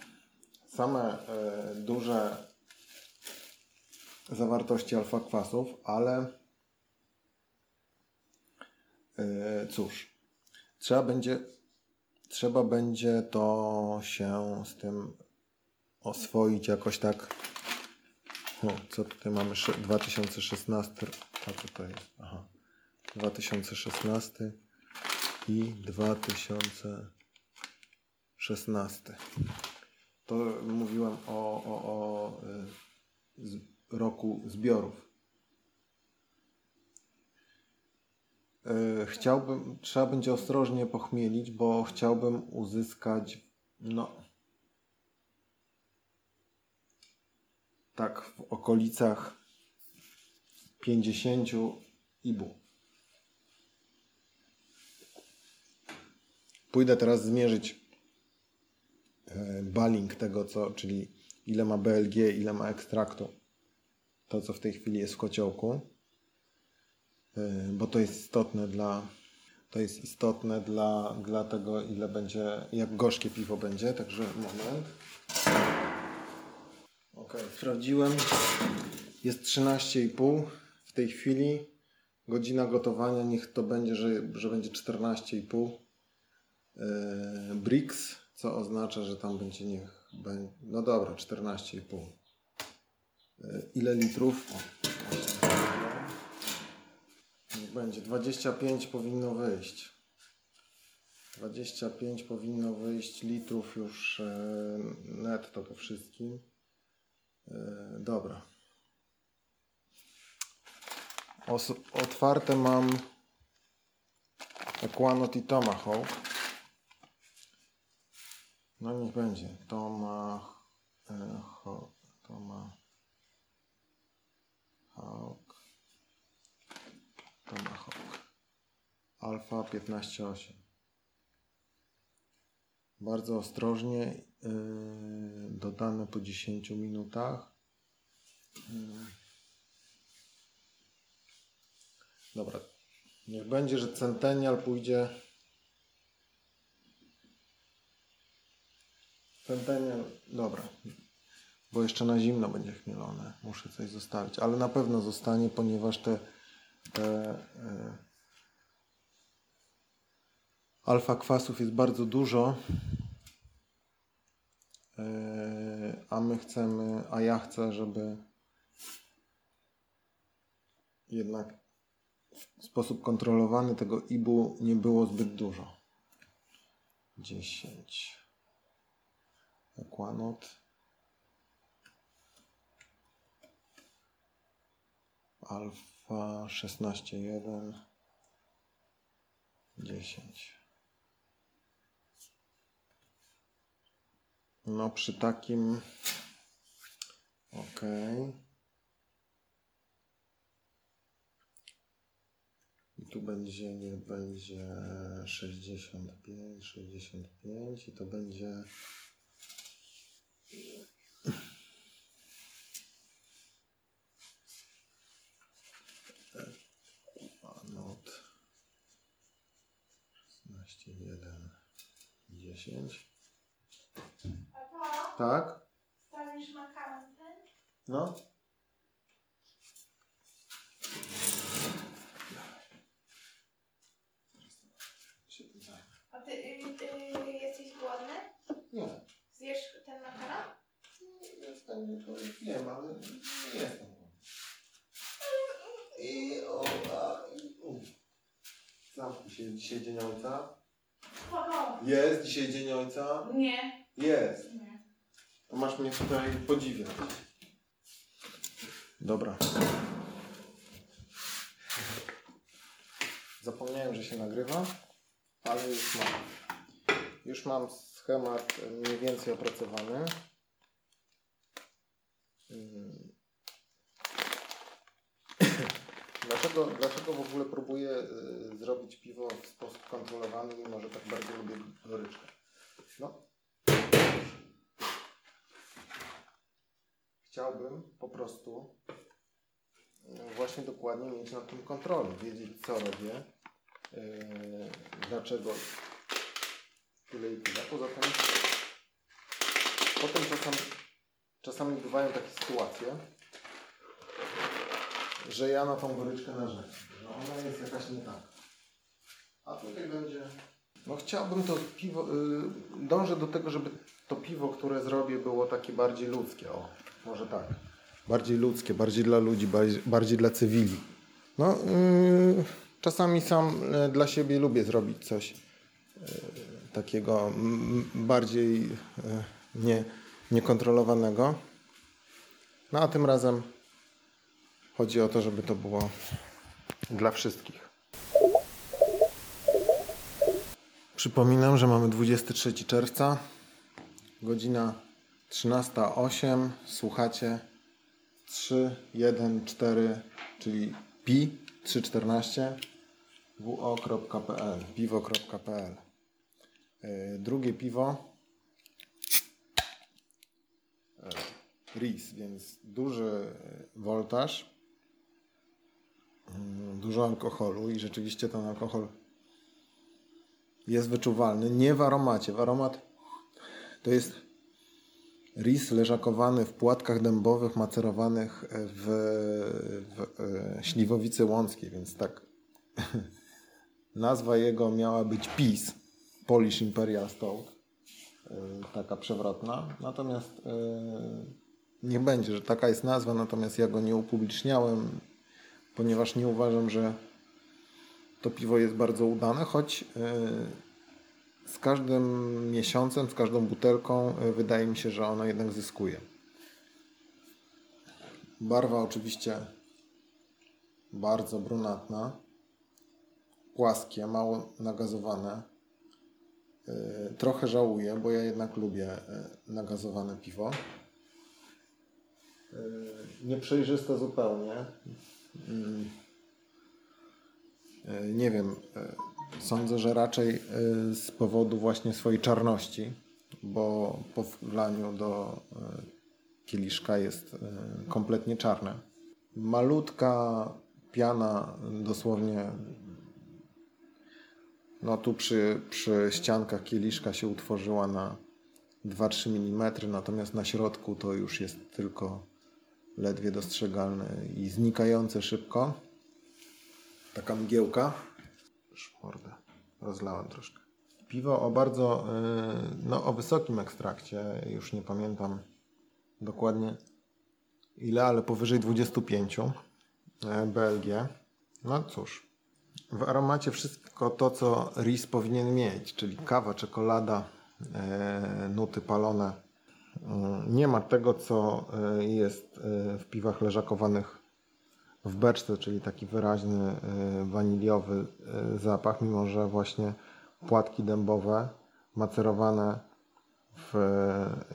Same e, duże zawartości alfa kwasów, ale e, cóż, trzeba będzie, trzeba będzie to się z tym oswoić jakoś tak. O, co tutaj mamy? 2016 a tutaj, aha, 2016 i 2016. To mówiłem o, o, o y, roku zbiorów. Y, chciałbym, trzeba będzie ostrożnie pochmielić, bo chciałbym uzyskać, no, tak w okolicach 50 ibu. Pójdę teraz zmierzyć e, baling tego, co, czyli ile ma BLG, ile ma ekstraktu. To, co w tej chwili jest w kociołku. E, bo to jest istotne dla, to jest istotne dla, dla tego, ile będzie, jak gorzkie piwo będzie. Także moment. Ok, sprawdziłem. Jest 13,5 w tej chwili godzina gotowania niech to będzie, że, że będzie 14,5 yy, bricks, co oznacza, że tam będzie niech no dobra, 14,5 yy, ile litrów? niech będzie. 25 powinno wyjść. 25 powinno wyjść litrów już yy, netto po wszystkim. Yy, dobra. Otwarte mam Equanot i Tomahawk. No niech będzie. Tomahawk. Tomahawk. Tomahawk. Alfa 15.8. Bardzo ostrożnie yy, dodane po 10 minutach. Yy. Dobra. Niech będzie, że Centennial pójdzie. Centennial, dobra. Bo jeszcze na zimno będzie chmielone. Muszę coś zostawić, ale na pewno zostanie, ponieważ te, te e, alfa kwasów jest bardzo dużo. E, a my chcemy, a ja chcę, żeby jednak w sposób kontrolowany tego IBU nie było zbyt dużo. 10. Aquanaut. Alfa 16.1 10 No przy takim ok i tu będzie nie będzie 65 65 i to będzie Not 16, 1, 10. Papa, Tak? stawisz makaron ten? No. A ty y, y, jesteś głodny? Nie. Zjesz ten makaron? Jestem, wiem, ale nie jestem. I i u. Zamknij się, dzisiaj dzień ojca. Jest dzisiaj dzień ojca? Nie. Jest. Nie. To masz mnie tutaj podziwiać. Dobra. Zapomniałem, że się nagrywa, ale już mam. Już mam schemat mniej więcej opracowany. Mm. Dlaczego, dlaczego w ogóle próbuję y, zrobić piwo w sposób kontrolowany, mimo że tak bardzo lubię goryczkę? No, chciałbym po prostu e, właśnie dokładnie mieć nad tym kontrolę, wiedzieć co robię, yy, dlaczego tyle i tyle. Poza tym potem czasami, czasami bywają takie sytuacje, że ja na tą goryczkę narzekam, że ona jest jakaś nie taka. A tutaj będzie... No chciałbym to piwo, yy, dążę do tego, żeby to piwo, które zrobię było takie bardziej ludzkie, o, może tak. Bardziej ludzkie, bardziej dla ludzi, bardziej, bardziej dla cywili. No, yy, czasami sam yy, dla siebie lubię zrobić coś yy, takiego bardziej yy, nie, niekontrolowanego. No a tym razem chodzi o to, żeby to było dla wszystkich. Przypominam, że mamy 23 czerwca, godzina 13.08. Słuchacie 314, czyli pi 314 wo.pl piwo.pl Drugie piwo RIS, więc duży woltaż, yy, dużo alkoholu i rzeczywiście ten alkohol jest wyczuwalny. Nie w aromacie. W aromat to jest ris leżakowany w płatkach dębowych macerowanych w, w e, śliwowicy łąckiej, więc tak nazwa jego miała być PIS, Polish Imperial Stout, e, taka przewrotna. Natomiast e, nie będzie, że taka jest nazwa, natomiast ja go nie upubliczniałem, ponieważ nie uważam, że to piwo jest bardzo udane, choć z każdym miesiącem, z każdą butelką wydaje mi się, że ono jednak zyskuje. Barwa oczywiście bardzo brunatna, płaskie, mało nagazowane. Trochę żałuję, bo ja jednak lubię nagazowane piwo. Nieprzejrzyste zupełnie. Nie wiem, sądzę, że raczej z powodu właśnie swojej czarności, bo po wlaniu do kieliszka jest kompletnie czarne. Malutka piana, dosłownie no tu przy, przy ściankach kieliszka się utworzyła na 2-3 mm, natomiast na środku to już jest tylko ledwie dostrzegalne i znikające szybko. Taka mgiełka. Już mordę rozlałem troszkę. Piwo o bardzo, no o wysokim ekstrakcie, już nie pamiętam dokładnie ile, ale powyżej 25. e, Belgię. No cóż, w aromacie wszystko to, co RIS powinien mieć, czyli kawa, czekolada, e, nuty palone. Mm, Nie ma tego, co e, jest e, w piwach leżakowanych w beczce, czyli taki wyraźny waniliowy zapach, mimo że właśnie płatki dębowe macerowane w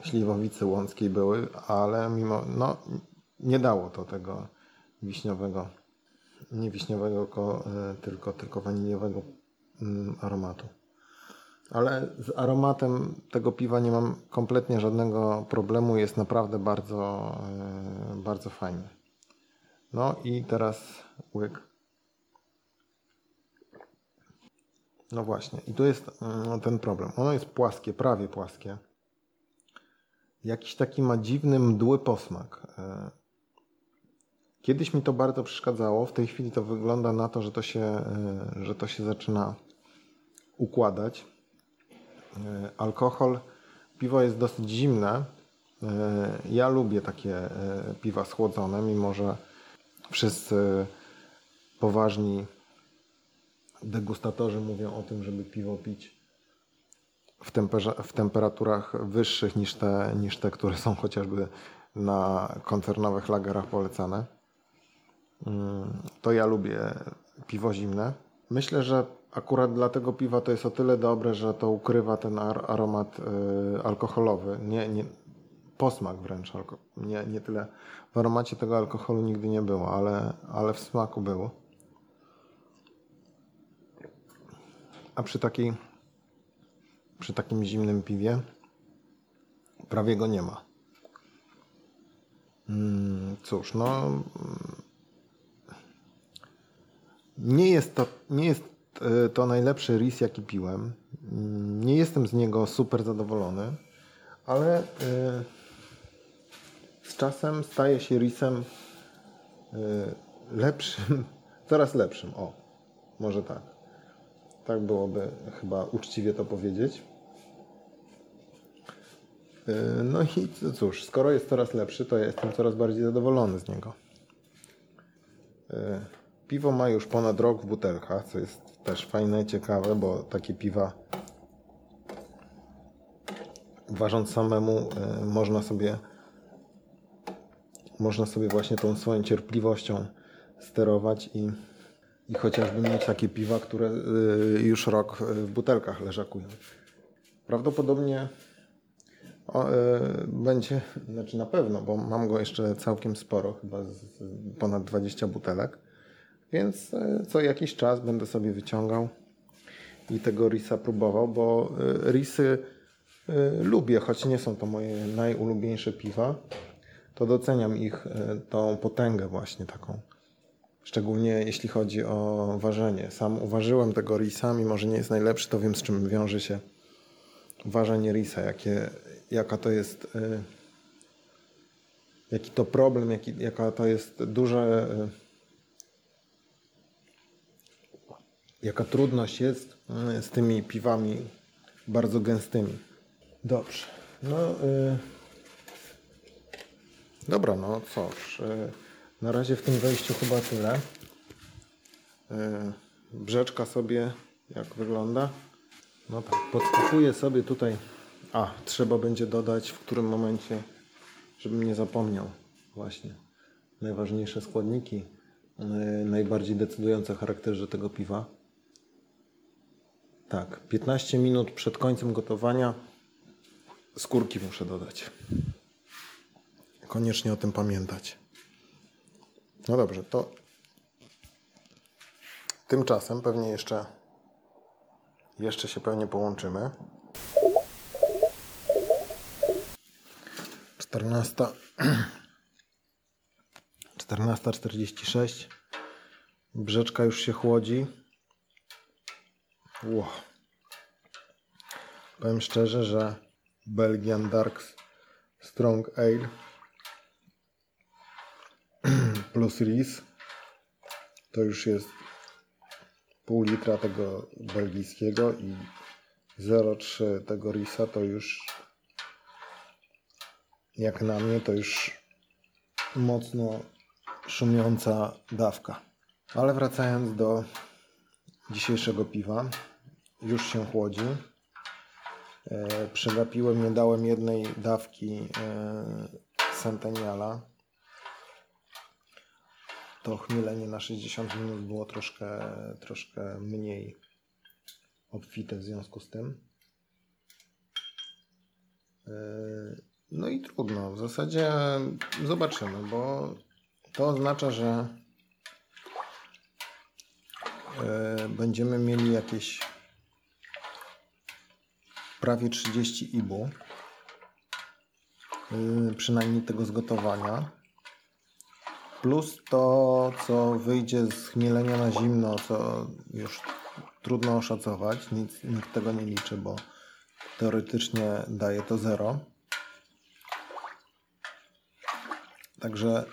śliwowicy łąckiej były, ale mimo, no, nie dało to tego wiśniowego, nie wiśniowego, tylko, e, tylko, tylko waniliowego mm, aromatu. Ale z aromatem tego piwa nie mam kompletnie żadnego problemu. Jest naprawdę bardzo, e, bardzo fajny. No i teraz łyk. No właśnie, i tu jest mm, ten problem. Ono jest płaskie, prawie płaskie. Jakiś taki ma dziwny, mdły posmak. Kiedyś mi to bardzo przeszkadzało. W tej chwili to wygląda na to, że to się, e, że to się zaczyna układać. E, Alkohol, piwo jest dosyć zimne. E, Ja lubię takie piwa schłodzone, mimo że wszyscy poważni degustatorzy mówią o tym, żeby piwo pić w, w temperaturach wyższych niż te, niż te, które są chociażby na koncernowych lagerach polecane. Mm, To ja lubię piwo zimne. Myślę, że akurat dla tego piwa to jest o tyle dobre, że to ukrywa ten ar- aromat y, alkoholowy. Nie, nie, posmak wręcz. Nie, nie tyle w aromacie tego alkoholu nigdy nie było, ale, ale w smaku było. A przy takiej przy takim zimnym piwie prawie go nie ma. Mm, Cóż, no nie jest to, nie jest e, to najlepszy ris, jaki piłem. Nie jestem z niego super zadowolony, ale e, z czasem staje się risem e, lepszym, coraz lepszym. O, może tak. Tak byłoby chyba uczciwie to powiedzieć. No i cóż, skoro jest coraz lepszy, to ja jestem coraz bardziej zadowolony z niego. Piwo ma już ponad rok w butelkach, co jest też fajne ciekawe, bo takie piwa ważąc samemu yy, można sobie można sobie właśnie tą swoją cierpliwością sterować i, i chociażby mieć takie piwa, które yy, już rok yy, w butelkach leżakują. Prawdopodobnie o, e, będzie, znaczy na pewno, bo mam go jeszcze całkiem sporo, chyba z, z ponad 20 butelek, więc e, co jakiś czas będę sobie wyciągał i tego risa próbował, bo e, risy e, lubię, choć nie są to moje najulubieńsze piwa, to doceniam ich tą potęgę właśnie taką. Szczególnie jeśli chodzi o ważenie. Sam uważyłem tego risa, mimo że nie jest najlepszy, to wiem z czym wiąże się ważenie risa, jakie, jaka to jest, jaki to problem, jaki, jaka to jest duże, y, jaka trudność jest y, z tymi piwami bardzo gęstymi. Dobrze. No, y, dobra, no cóż, y, na razie w tym wejściu chyba tyle. Y, brzeczka sobie jak wygląda. No tak, podskakuję sobie tutaj. A, trzeba będzie dodać w którym momencie, żebym nie zapomniał. Właśnie. Najważniejsze składniki, yy, najbardziej decydujące o charakterze tego piwa. Tak, 15 minut przed końcem gotowania skórki muszę dodać. Koniecznie o tym pamiętać. No dobrze, to tymczasem pewnie jeszcze jeszcze się pewnie połączymy. 14. 14.46. Brzeczka już się chłodzi. Ło. Powiem szczerze, że Belgian Dark Strong Ale plus Ris to już jest pół litra tego belgijskiego i 0,3 tego risa to już jak na mnie to już mocno szumiąca dawka. Ale wracając do dzisiejszego piwa, już się chłodzi. E, Przegapiłem, nie dałem jednej dawki e, Centenniala. To chmielenie na 60 minut było troszkę, troszkę mniej obfite w związku z tym. E, No i trudno. W zasadzie zobaczymy, bo to oznacza, że będziemy mieli jakieś prawie 30 ibu. Yy, przynajmniej tego zgotowania. Plus to, co wyjdzie z chmielenia na zimno, co już trudno oszacować. Nic, nikt tego nie liczy, bo teoretycznie daje to zero. Także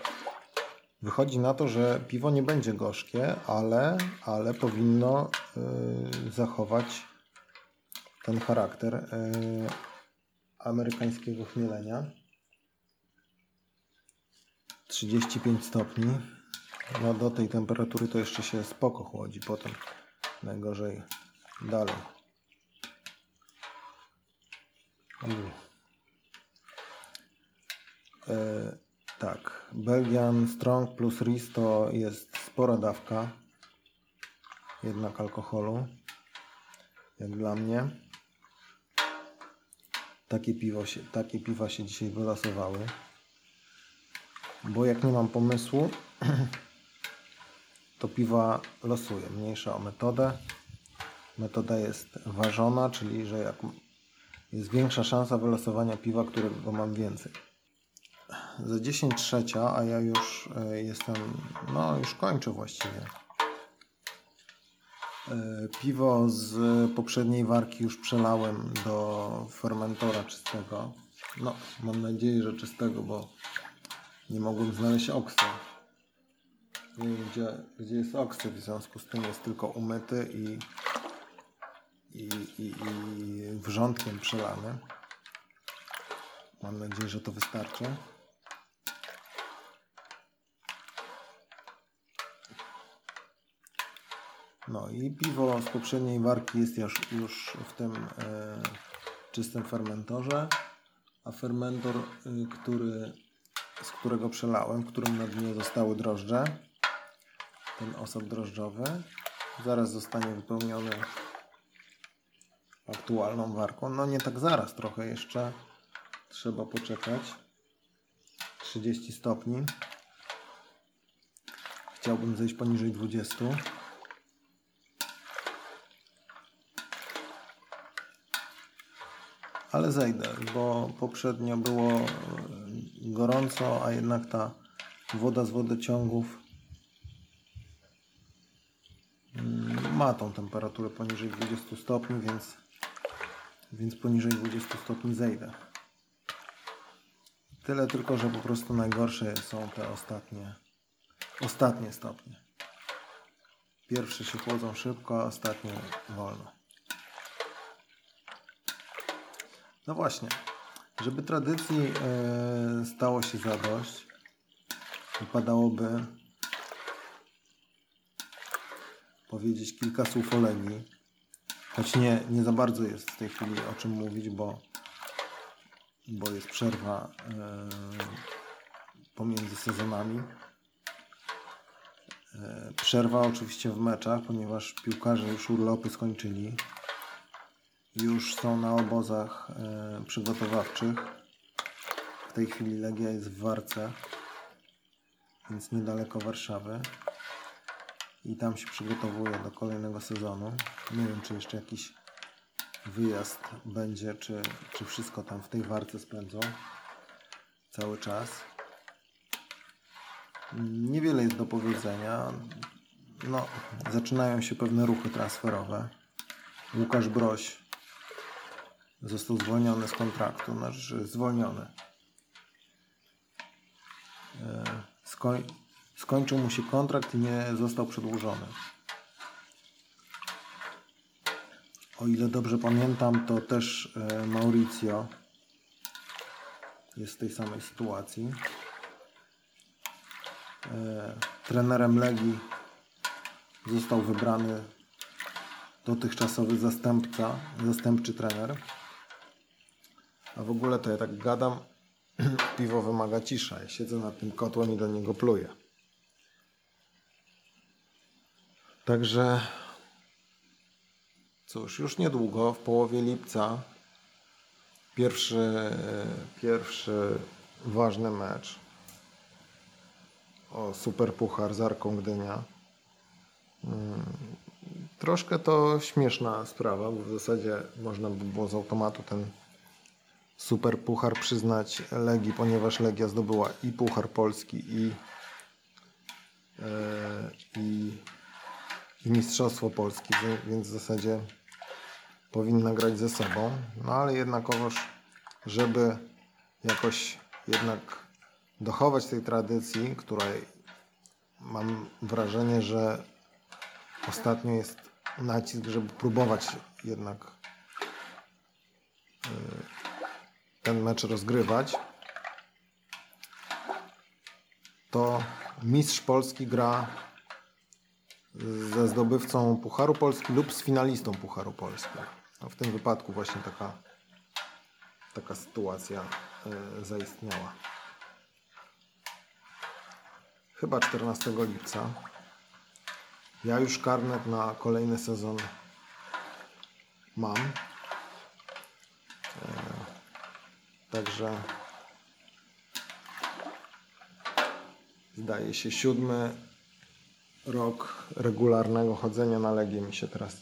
wychodzi na to, że piwo nie będzie gorzkie, ale, ale powinno yy, zachować ten charakter e, amerykańskiego chmielenia. 35 stopni. No do tej temperatury to jeszcze się spoko chłodzi. Potem najgorzej dalej. Mm. Tak, Belgian Strong plus Ris to jest spora dawka jednak alkoholu jak dla mnie. Takie, piwo się, takie piwa się dzisiaj wylosowały. Bo jak nie mam pomysłu, to piwa losuję. Mniejsza o metodę. Metoda jest ważona, czyli że jak jest większa szansa wylosowania piwa, którego mam więcej. Za 10 trzecia, a ja już e, jestem, no już kończę właściwie. E, Piwo z poprzedniej warki już przelałem do fermentora czystego. No, mam nadzieję, że czystego, bo nie mogłem znaleźć oksa. Nie wiem, gdzie, gdzie jest oksy, w związku z tym jest tylko umyty i, i, i, i wrzątkiem przelany. Mam nadzieję, że to wystarczy. No i piwo z poprzedniej warki jest już, już w tym e, czystym fermentorze, a fermentor, y, który, z którego przelałem, w którym na dnie zostały drożdże, ten osad drożdżowy, zaraz zostanie wypełniony aktualną warką. No nie tak zaraz, trochę jeszcze trzeba poczekać. 30 stopni. Chciałbym zejść poniżej 20. ale zejdę, bo poprzednio było e, gorąco, a jednak ta woda z wodociągów mm, ma tą temperaturę poniżej 20 stopni, więc, więc poniżej 20 stopni zejdę. Tyle tylko, że po prostu najgorsze są te ostatnie, ostatnie stopnie. Pierwsze się chłodzą szybko, a ostatnie wolno. No właśnie, żeby tradycji e, stało się zadość, wypadałoby powiedzieć kilka słów o Legii. Choć nie, nie za bardzo jest w tej chwili o czym mówić, bo, bo jest przerwa e, pomiędzy sezonami. E, przerwa oczywiście w meczach, ponieważ piłkarze już urlopy skończyli już są na obozach e, przygotowawczych. W tej chwili Legia jest w Warce, więc niedaleko Warszawy. I tam się przygotowuje do kolejnego sezonu. Nie wiem, czy jeszcze jakiś wyjazd będzie, czy, czy wszystko tam w tej Warce spędzą cały czas. Niewiele jest do powiedzenia. No, zaczynają się pewne ruchy transferowe. Łukasz Broś został zwolniony z kontraktu, znaczy zwolniony. E, Skoń, skończył mu się kontrakt i nie został przedłużony. O ile dobrze pamiętam, to też e, Mauricio jest w tej samej sytuacji. E, trenerem Legii został wybrany dotychczasowy zastępca, zastępczy trener. A w ogóle to ja tak gadam, piwo wymaga cisza. Ja siedzę nad tym kotłem i do niego pluję. Także cóż, już niedługo, w połowie lipca, pierwszy, pierwszy ważny mecz o Super Puchar z Arką Gdynia. Mm, Troszkę to śmieszna sprawa, bo w zasadzie można by było z automatu ten Super Puchar przyznać Legii, ponieważ Legia zdobyła i Puchar Polski i, e, i, i Mistrzostwo Polski, więc w zasadzie powinna grać ze sobą. No ale jednakowoż, żeby jakoś jednak dochować tej tradycji, której mam wrażenie, że ostatnio jest nacisk, żeby próbować jednak y, ten mecz rozgrywać, to mistrz Polski gra ze zdobywcą Pucharu Polski lub z finalistą Pucharu Polski. No w tym wypadku właśnie taka, taka sytuacja y, zaistniała. Chyba 14 lipca. Ja już karnet na kolejny sezon mam. E, Także zdaje się siódmy rok regularnego chodzenia na Legię mi się teraz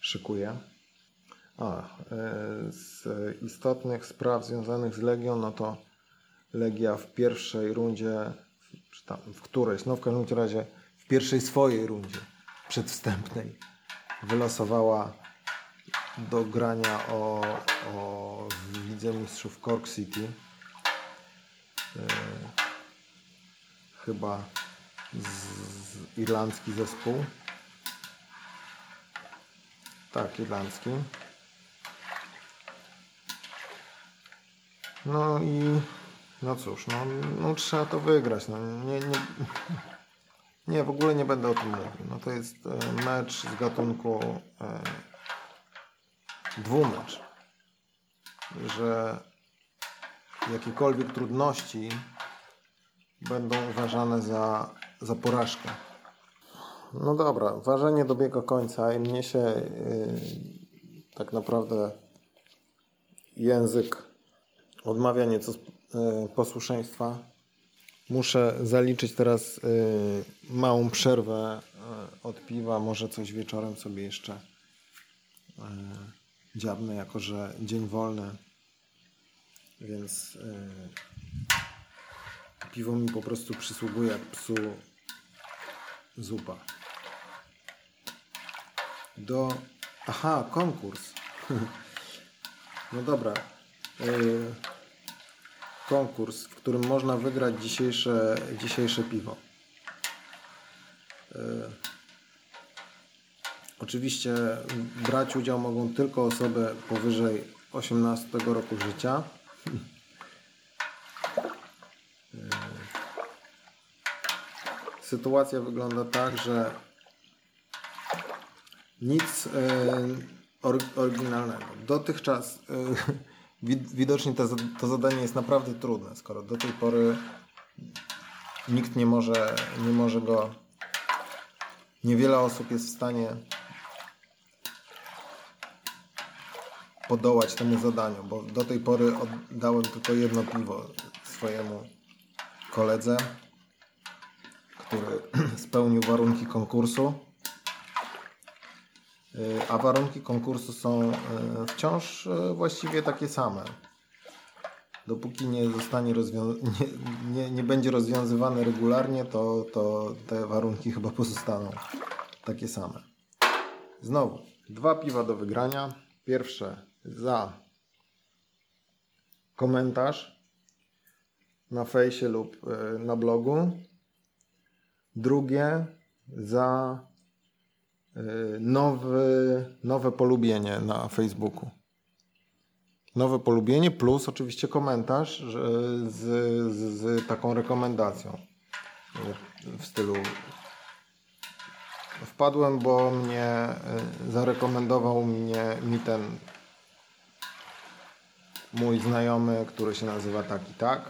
szykuje. A, e, z istotnych spraw związanych z Legią, no to Legia w pierwszej rundzie, czy tam w którejś, no w każdym razie w pierwszej swojej rundzie przedwstępnej wylosowała do grania o, o w Mistrzów Cork City. E, chyba z, z irlandzki zespół. Tak, irlandzki. No i no cóż, no, no trzeba to wygrać. No, nie, nie, nie, w ogóle nie będę o tym mówił. No to jest e, mecz z gatunku dwumecz. Że jakiekolwiek trudności będą uważane za, za porażkę. No dobra, ważenie dobiega końca i mnie się yy, tak naprawdę język odmawia nieco yy, posłuszeństwa. Muszę zaliczyć teraz yy, małą przerwę yy, od piwa. Może coś wieczorem sobie jeszcze yy, dziabnę, jako że dzień wolny. Więc yy, piwo mi po prostu przysługuje jak psu zupa. Do. Aha, konkurs. No dobra. Yy, konkurs, w którym można wygrać dzisiejsze, dzisiejsze piwo. Yy, oczywiście brać udział mogą tylko osoby powyżej 18 roku życia. sytuacja wygląda tak, że nic e, ory- oryginalnego. Dotychczas e, wid- widocznie to zadanie jest naprawdę trudne, skoro do tej pory nikt nie może, nie może go, niewiele osób jest w stanie podołać temu zadaniu, bo do tej pory oddałem tylko jedno piwo swojemu koledze który spełnił warunki konkursu. Y, A warunki konkursu są y, wciąż y, właściwie takie same. Dopóki nie zostanie nie, nie, nie będzie rozwiązywane regularnie, to, to te warunki chyba pozostaną takie same. Znowu, dwa piwa do wygrania. Pierwsze za komentarz na fejsie lub y, na blogu drugie za y, nowy, nowe polubienie na Facebooku. Nowe polubienie plus oczywiście komentarz z, z, z taką rekomendacją. w stylu wpadłem, bo mnie y, zarekomendował mnie mi ten mój znajomy, który się nazywa tak i tak.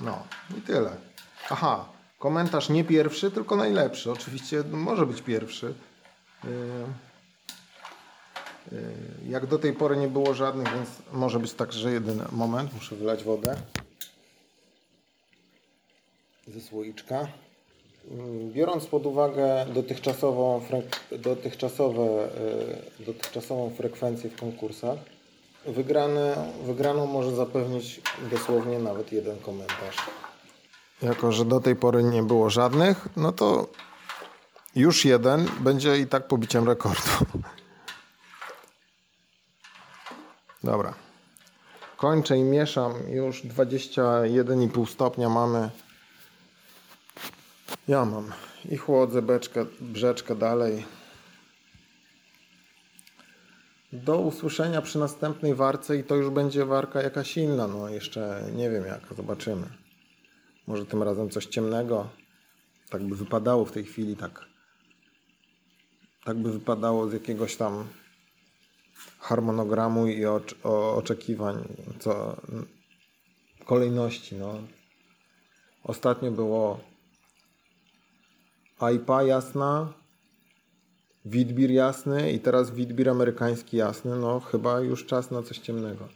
No i tyle. Aha, komentarz nie pierwszy, tylko najlepszy. Oczywiście może być pierwszy. Yy, yy, Jak do tej pory nie było żadnych, więc może być także jeden moment. Muszę wylać wodę ze słoiczka. Yy, Biorąc pod uwagę dotychczasową, dotychczasowe, yy, dotychczasową frekwencję w konkursach, wygrany, wygraną może zapewnić dosłownie nawet jeden komentarz. Jako, że do tej pory nie było żadnych, no to już jeden będzie i tak pobiciem rekordu. Dobra. Kończę i mieszam. Już 21,5 stopnia mamy. Ja mam. I chłodzę beczkę, brzeczkę dalej. Do usłyszenia przy następnej warce i to już będzie warka jakaś inna. No jeszcze nie wiem jaka, zobaczymy. Może tym razem coś ciemnego. Tak by wypadało w tej chwili, tak. Tak by wypadało z jakiegoś tam harmonogramu i ocz, o, oczekiwań, co kolejności. No. Ostatnio było AIPA jasna, Witbir jasny i teraz Witbir amerykański jasny. No chyba już czas na coś ciemnego.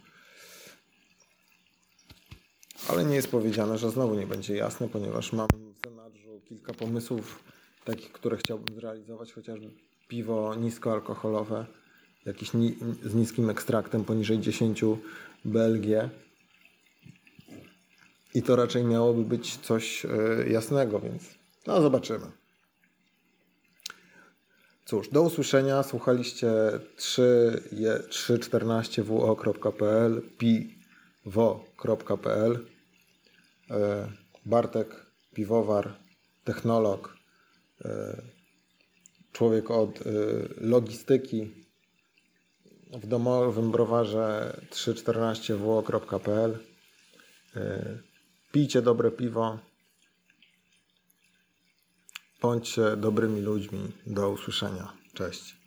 Ale nie jest powiedziane, że znowu nie będzie jasne, ponieważ mam w zanadrzu kilka pomysłów takich, które chciałbym zrealizować, chociażby piwo niskoalkoholowe, jakieś ni z niskim ekstraktem poniżej 10 BLG. I to raczej miałoby być coś y, jasnego, więc no zobaczymy. Cóż, do usłyszenia. Słuchaliście 314wo.pl, piwo.pl. E, Bartek, piwowar, technolog, e, człowiek od e, logistyki w domowym browarze 314wo.pl. Pijcie dobre piwo. Bądźcie dobrymi ludźmi. Do usłyszenia. Cześć.